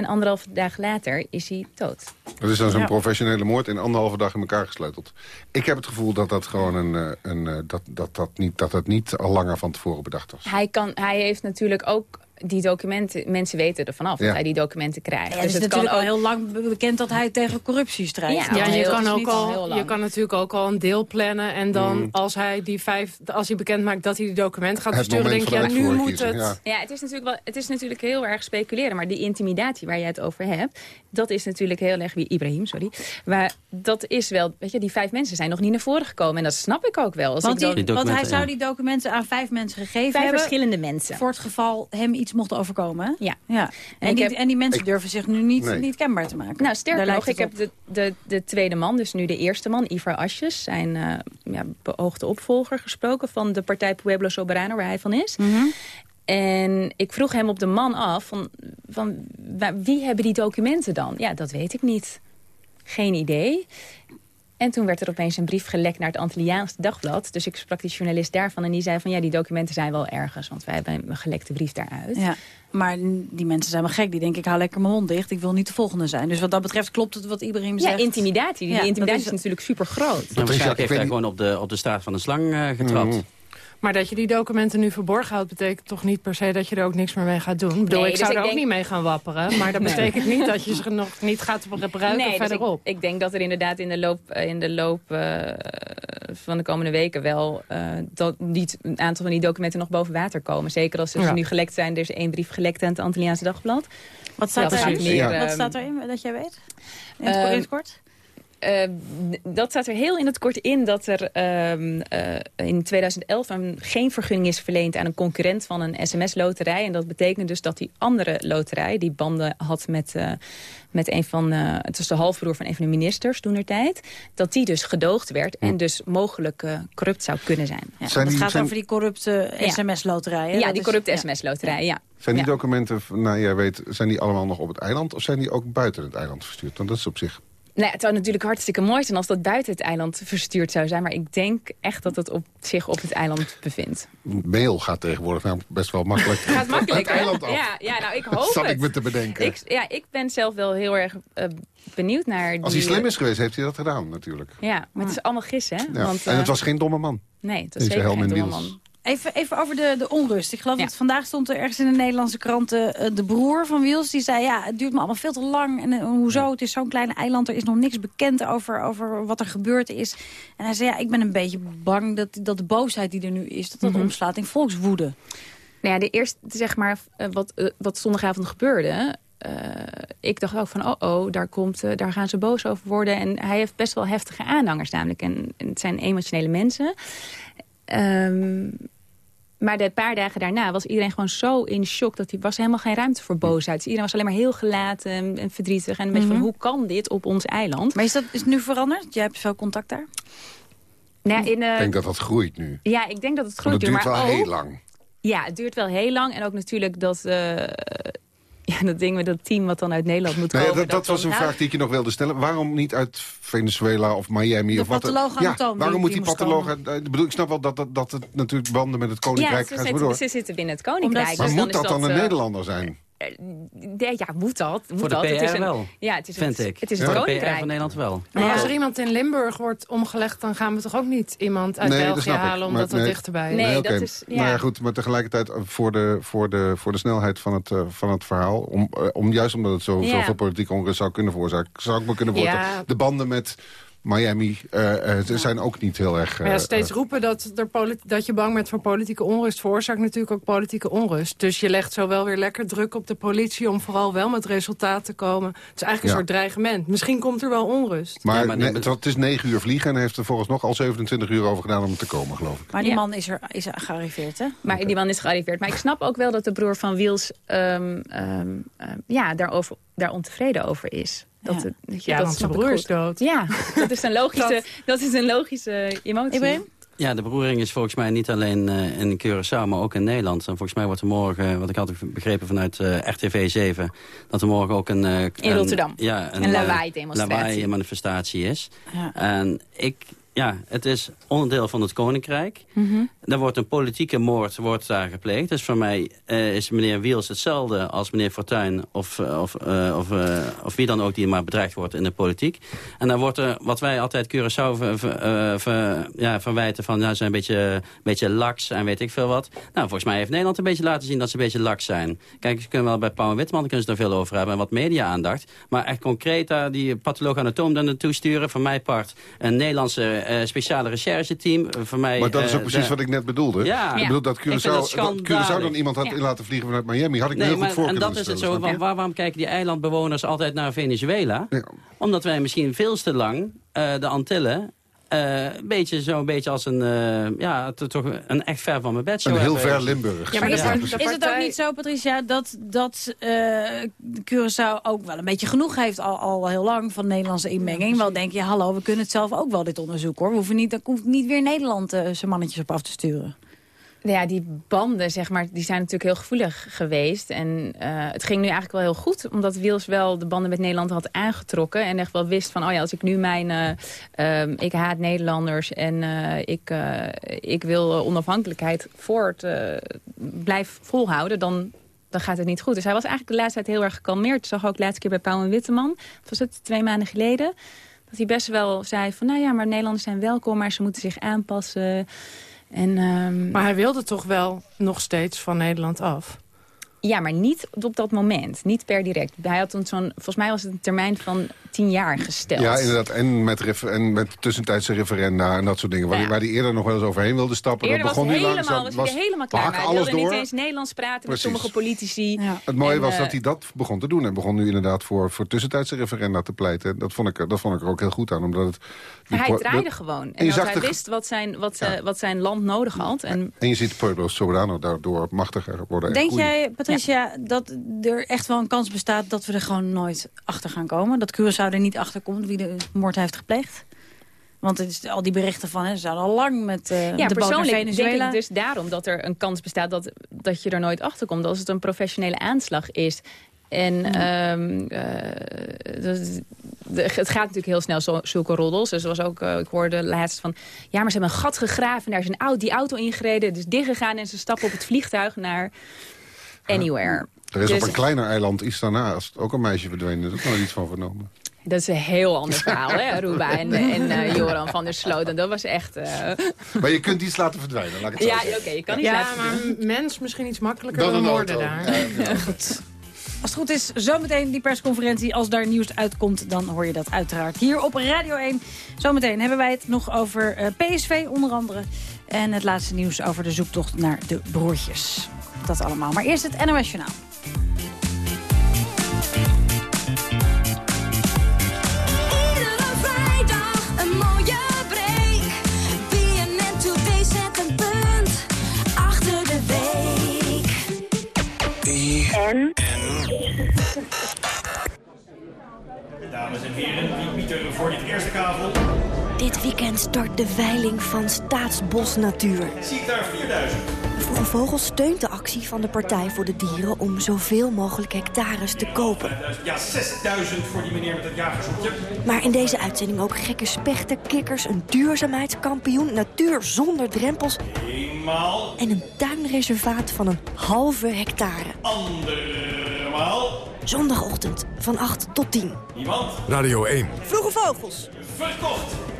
En anderhalf dag later is hij dood. Dat is dan zo'n Ja. professionele moord in anderhalve dag in elkaar gesleuteld. Ik heb het gevoel dat dat gewoon een, eh, een, eh, dat, dat, dat, niet, dat dat niet al langer van tevoren bedacht was. Hij, kan, hij heeft natuurlijk ook die documenten... Mensen weten er vanaf Ja. dat hij die documenten krijgt. Ja, het is natuurlijk kan al heel lang be- bekend dat hij tegen corruptie strijdt. Ja, je heel- kan, ook al je kan natuurlijk ook al een deel plannen. En dan Mm. als hij die vijf, als hij bekend maakt dat hij die documenten gaat versturen, denk je, ja, nu moet het. Ja, het is, natuurlijk wel, het is natuurlijk heel erg speculeren. Maar die intimidatie waar je het over hebt... dat is natuurlijk heel erg... Wie, Ibrahim, sorry. Maar dat is wel... Weet je, die vijf mensen zijn nog niet naar voren gekomen. En dat snap ik ook wel. Als Want, ik dan- die, want hij zou die documenten aan vijf mensen gegeven Vijf hebben. verschillende mensen. Voor het geval hem iets mocht overkomen. hè? Ja. ja. En, die, heb- en die mensen ik- durven zich nu niet, Nee. niet kenbaar te maken. Nou, sterker Daar nog, ik heb de, de, de tweede man, dus nu de eerste man, Ivar Asjes... zijn eh, ja, beoogde opvolger gesproken van de partij Pueblo Soberano, waar hij van is. Mhm. En ik vroeg hem op de man af, van, van wie hebben die documenten dan? Ja, dat weet ik niet. Geen idee. En toen werd er opeens een brief gelekt naar het Antilliaanse dagblad. Dus ik sprak die journalist daarvan en die zei van... ja, die documenten zijn wel ergens, want wij hebben een gelekte brief daaruit. Ja, maar die mensen zijn wel gek. Die denken, ik hou lekker mijn mond dicht. Ik wil niet de volgende zijn. Dus wat dat betreft klopt het wat Ibrahim Ja, zegt. intimidatie. Die Ja, intimidatie dat is, natuurlijk super groot. En waarschijnlijk heeft hij gewoon op de, op de staart van de slang eh, getrapt. Mm. Maar dat je die documenten nu verborgen houdt... betekent toch niet per se dat je er ook niks meer mee gaat doen? Ik bedoel, Nee, ik dus zou ik er ook denk- niet mee gaan wapperen. Maar dat Nee. betekent niet dat je ze nog niet gaat gebruiken nee, dus verderop. ik, ik denk dat er inderdaad in de loop, eh, in de loop eh, van de komende weken wel eh, dat niet een aantal van die documenten nog boven water komen. Zeker als ze Ja. nu gelekt zijn. Er is één brief gelekt aan het Antilliaanse Dagblad. Wat staat, er, meer, wat ehm, staat erin dat jij weet? In het, Ehm, in het kort? Eh, dat staat er heel in het kort in dat er ehm, eh, in 2011 een, geen vergunning is verleend aan een concurrent van een sms-loterij. En dat betekent dus dat die andere loterij, die banden had met, eh, met een van, eh, het was de halfbroer van een van de ministers toen tijd, dat die dus gedoogd werd en dus mogelijk corrupt zou kunnen zijn. Ja, Zijn het die- gaat zijn- over die corrupte sms-loterijen. Ja, die corrupte ja. sms-loterij, ja. Zijn die Ja. documenten, nou jij weet, zijn die allemaal nog op het eiland... of zijn die ook buiten het eiland verstuurd? Want dat is op zich... Nou, het zou natuurlijk hartstikke mooi zijn als dat buiten het eiland verstuurd zou zijn. Maar ik denk echt dat het op, zich op het eiland bevindt. Mail gaat tegenwoordig namelijk best wel makkelijk Gaat makkelijk, het hè? eiland af. Ja, ja, nou, ik hoop Zat het. ik me te bedenken. Ik, ja, ik ben zelf wel heel erg eh, benieuwd naar die... Als hij slim is geweest, heeft hij dat gedaan natuurlijk. Ja, maar het is allemaal gis, hè? Ja. Want, en het eh, was geen domme man. Nee, het was Deze zeker geen domme man. Even, even over de, de onrust. Ik geloof dat vandaag stond er ergens in de Nederlandse kranten... eh, de broer van Wiels, die zei... ja, het duurt me allemaal veel te lang. En eh, hoezo? Het is zo'n klein eiland. Er is nog niks bekend over, over wat er gebeurd is. En hij zei, ja, ik ben een beetje bang... dat, dat de boosheid die er nu is... dat dat Mhm. omslaat in volkswoede. Nou ja, de eerste, zeg maar, eh, wat, wat zondagavond gebeurde... ik dacht ook van, oh oh, daar, komt, daar gaan ze boos over worden. En hij heeft best wel heftige aanhangers namelijk. En, en het zijn emotionele mensen. Ehm, maar de paar dagen daarna was iedereen gewoon zo in shock... dat er was helemaal geen ruimte voor boosheid. Dus iedereen was alleen maar heel gelaten en, verdrietig. En een beetje Mhm. van, hoe kan dit op ons eiland? Maar is, dat, is het nu veranderd? Jij hebt veel contact daar? Nou, in, eh, Ik denk dat dat groeit nu. Ja, ik denk dat het groeit. het duurt maar wel ook, heel lang. Ja, het duurt wel heel lang. En ook natuurlijk dat, eh, ja, dat ding met dat team wat dan uit Nederland moet komen. dat, dat was een dan- vraag die ik je nog wilde stellen. Waarom niet uit Venezuela of Miami? De of wat dan- ja, die- waarom moet die patholoog... eh, Ik bedoel, ik snap wel dat, dat, dat het natuurlijk banden met het Ja, koninkrijk ze gaat zitten, door. ze zitten binnen het koninkrijk. Maar dus moet dat is dan een eh, Nederlander zijn? Nee, ja, moet dat? Moet Voor de dat? PR het is een, wel, Ja, het is vind het, ik. Het is het PR koninkrijk. van Nederland wel. Maar als er iemand in Limburg wordt omgelegd... dan gaan we toch ook niet iemand uit Nee, België halen... omdat Maar dat nee. dichterbij is? Nee, dat is- ja. Nou ja, goed, maar tegelijkertijd eh, voor de, voor de, voor de snelheid van het, eh, van het verhaal... Om, eh, om, juist omdat het zo, Ja. zoveel politieke onrust zou kunnen veroorzaken... zou ik me kunnen voorstellen. Ja. De banden met Miami ze zijn ook niet heel erg... Ja, eh, steeds roepen dat, er dat je bang bent voor politieke onrust... veroorzaakt natuurlijk ook politieke onrust. Dus je legt zo wel weer lekker druk op de politie... om vooral wel met resultaat te komen. Het is eigenlijk Ja. een soort dreigement. Misschien komt er wel onrust. Maar, maar nee, die- het, is negen uur vliegen en heeft er volgens nog al 27 uur over gedaan om te komen, geloof ik. Maar die Ja. man is er is er gearriveerd, hè? Maar die man is gearriveerd. Maar ik snap ook wel dat de broer van Wiels ehm, ehm, ja, daarover, daar ontevreden over is. Dat, Ja. Ja, dat want zijn broer is dood. Ja, dat is een logische, dat is een logische emotie. Ibrahim? Ja, de beroering is volgens mij niet alleen eh, in Curaçao, maar ook in Nederland. En volgens mij wordt er morgen, wat ik had begrepen vanuit eh, RTV 7... dat er morgen ook een... eh, In Rotterdam. Ja, Een eh, lawaai-demonstratie. lawaai-manifestatie is. Ja. En ik... Ja, het is onderdeel van het Koninkrijk. Mhm. Er wordt een politieke moord wordt daar gepleegd. Dus voor mij eh, is meneer Wiels hetzelfde als meneer Fortuyn... of, eh, of, eh, of, of wie dan ook die maar bedreigd wordt in de politiek. En dan wordt er, wat wij altijd Curaçao ver, ver- ver- ja, verwijten... van ja, ze zijn een beetje, beetje laks en weet ik veel wat. Nou, volgens mij heeft Nederland een beetje laten zien dat ze een beetje laks zijn. Kijk, ze kunnen wel bij Pauw en Witman kunnen ze er veel over hebben... en wat media-aandacht. Maar echt concreet daar die patholoog-anatoom daar naartoe sturen... van mij part een Nederlandse eh, speciale rechercheteam. eh, Voor mij, Maar dat is eh, ook precies de- wat ik net bedoelde. Ja. Ik bedoel dat Curaçao, dat dat Curaçao dan iemand had Ja. in laten vliegen vanuit Miami... had ik Nee, heel goed voor en kunnen dat is het stellen, zo. Van, waar- waarom kijken die eilandbewoners altijd naar Venezuela? Ja. Omdat wij misschien veel te lang eh, de Antillen... eh, een beetje zo een beetje als een, eh, ja, to- toch een echt ver van mijn bed. Een heel ver Limburg. Ja, maar Is, het, is het ook niet zo, Patricia, dat, dat eh Curaçao ook wel een beetje genoeg heeft al, al heel lang van Nederlandse inmenging? wel denk je, hallo, we kunnen het zelf ook wel dit onderzoeken hoor. We hoeven niet, daar hoeft niet weer Nederland eh, zijn mannetjes op af te sturen. Nou ja, die banden, zeg maar, die zijn natuurlijk heel gevoelig geweest. En eh, het ging nu eigenlijk wel heel goed. Omdat Wiels wel de banden met Nederland had aangetrokken. En echt wel wist van, oh ja, als ik nu mijn... eh, ehm, ik haat Nederlanders en eh, ik, eh, ik wil eh, onafhankelijkheid voort eh, blijf volhouden... dan dan gaat het niet goed. Dus hij was eigenlijk de laatste tijd heel erg gekalmeerd. Ik zag ook de laatste keer bij Pauw en Witteman. Was het twee maanden geleden. Dat hij best wel zei van, nou ja, maar Nederlanders zijn welkom... maar ze moeten zich aanpassen. En, ehm, Maar hij wilde toch wel nog steeds van Nederland af? Ja, maar niet op dat moment. Niet per direct. Hij had toen zo'n, volgens mij was het een termijn van tien jaar gesteld. Ja, inderdaad. En met, refer- en met tussentijdse referenda en dat soort dingen. Waar, Ja. die, waar die eerder nog wel eens overheen wilde stappen. Eerder dat was begon hij nu helemaal, langzaam. was hij er helemaal klaar. Hij wilde door. niet eens Nederlands praten Precies. met sommige politici. Het mooie En, was eh, dat hij dat begon te doen. En begon nu inderdaad voor, voor tussentijdse referenda te pleiten. Dat vond, ik, dat vond ik er ook heel goed aan. Omdat het, hij draaide dat- gewoon. En En dat hij de- wist wat zijn, wat, eh, wat zijn land nodig had. En En je ziet Pueblo Soberano daardoor machtiger worden. en Denk jij, Patricia, dat er echt wel een kans bestaat... dat we er gewoon nooit achter gaan komen? Dat Curaçao er niet achter komt wie de moord heeft gepleegd? Want het is al die berichten van, hè, ze zouden al lang met eh ja, de boot naar persoonlijk Venezuela... denk ik dus daarom dat er een kans bestaat dat, dat je er nooit achter komt. Als het een professionele aanslag is. En ehm, eh, is- de- het gaat natuurlijk heel snel, zo, zulke roddels. Dus er was ook, eh, ik hoorde laatst van... ja, maar ze hebben een gat gegraven en daar is een oud, die auto ingereden. Is dichtgegaan en ze stappen op het vliegtuig naar anywhere. Er is Dus- op een kleiner eiland iets daarnaast ook een meisje verdwenen. Daar is ook nooit iets van vernomen. Dat is een heel ander verhaal, hè, Ruba en, en eh, Joran van der Sloot. En dat was echt... eh, Maar je kunt iets laten verdwijnen, laat ik het zo ja, oké, je kan Ja, laten maar een mens misschien iets makkelijker Dan dan, een auto. daar. Ja, Als het goed is, zometeen die persconferentie. Als daar nieuws uitkomt, dan hoor je dat uiteraard hier op Radio 1. Zometeen hebben wij het nog over eh, PSV onder andere. En het laatste nieuws over de zoektocht naar de broertjes. Dat allemaal. Maar eerst het NOS Journaal. De veiling van Staatsbosnatuur. Zie ik daar 4000. Vroege Vogel steunt de actie van de Partij voor de Dieren... om zoveel mogelijk hectares te kopen. Ja, 6000 voor die meneer met het jagershoekje. Maar in deze uitzending ook gekke spechten, kikkers... een duurzaamheidskampioen, natuur zonder drempels... Eenmaal, en een tuinreservaat van een halve hectare. andermaal. Zondagochtend van 8 tot 10. Niemand. Radio 1. Vroege vogels. Verkocht.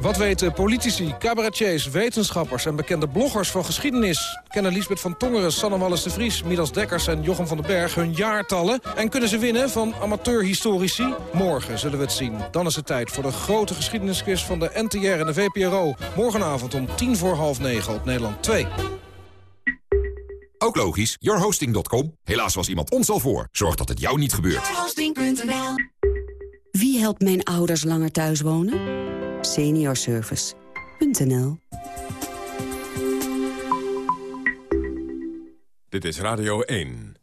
Wat weten politici, cabaretiers, wetenschappers en bekende bloggers van geschiedenis? Kennen Liesbeth van Tongeren, Sanne Wallis de Vries, Midas Dekkers en Jochem van den Berg hun jaartallen? En kunnen ze winnen van amateurhistorici? Morgen zullen we het zien. Dan is het tijd voor de grote geschiedenisquiz van de NTR en de VPRO. Morgenavond om tien voor half negen op Nederland 2. Ook logisch, yourhosting.com. Helaas was iemand ons al voor. Zorg dat het jou niet gebeurt. Yourhosting.nl Wie helpt mijn ouders langer thuis wonen? Seniorservice.nl Dit is Radio 1.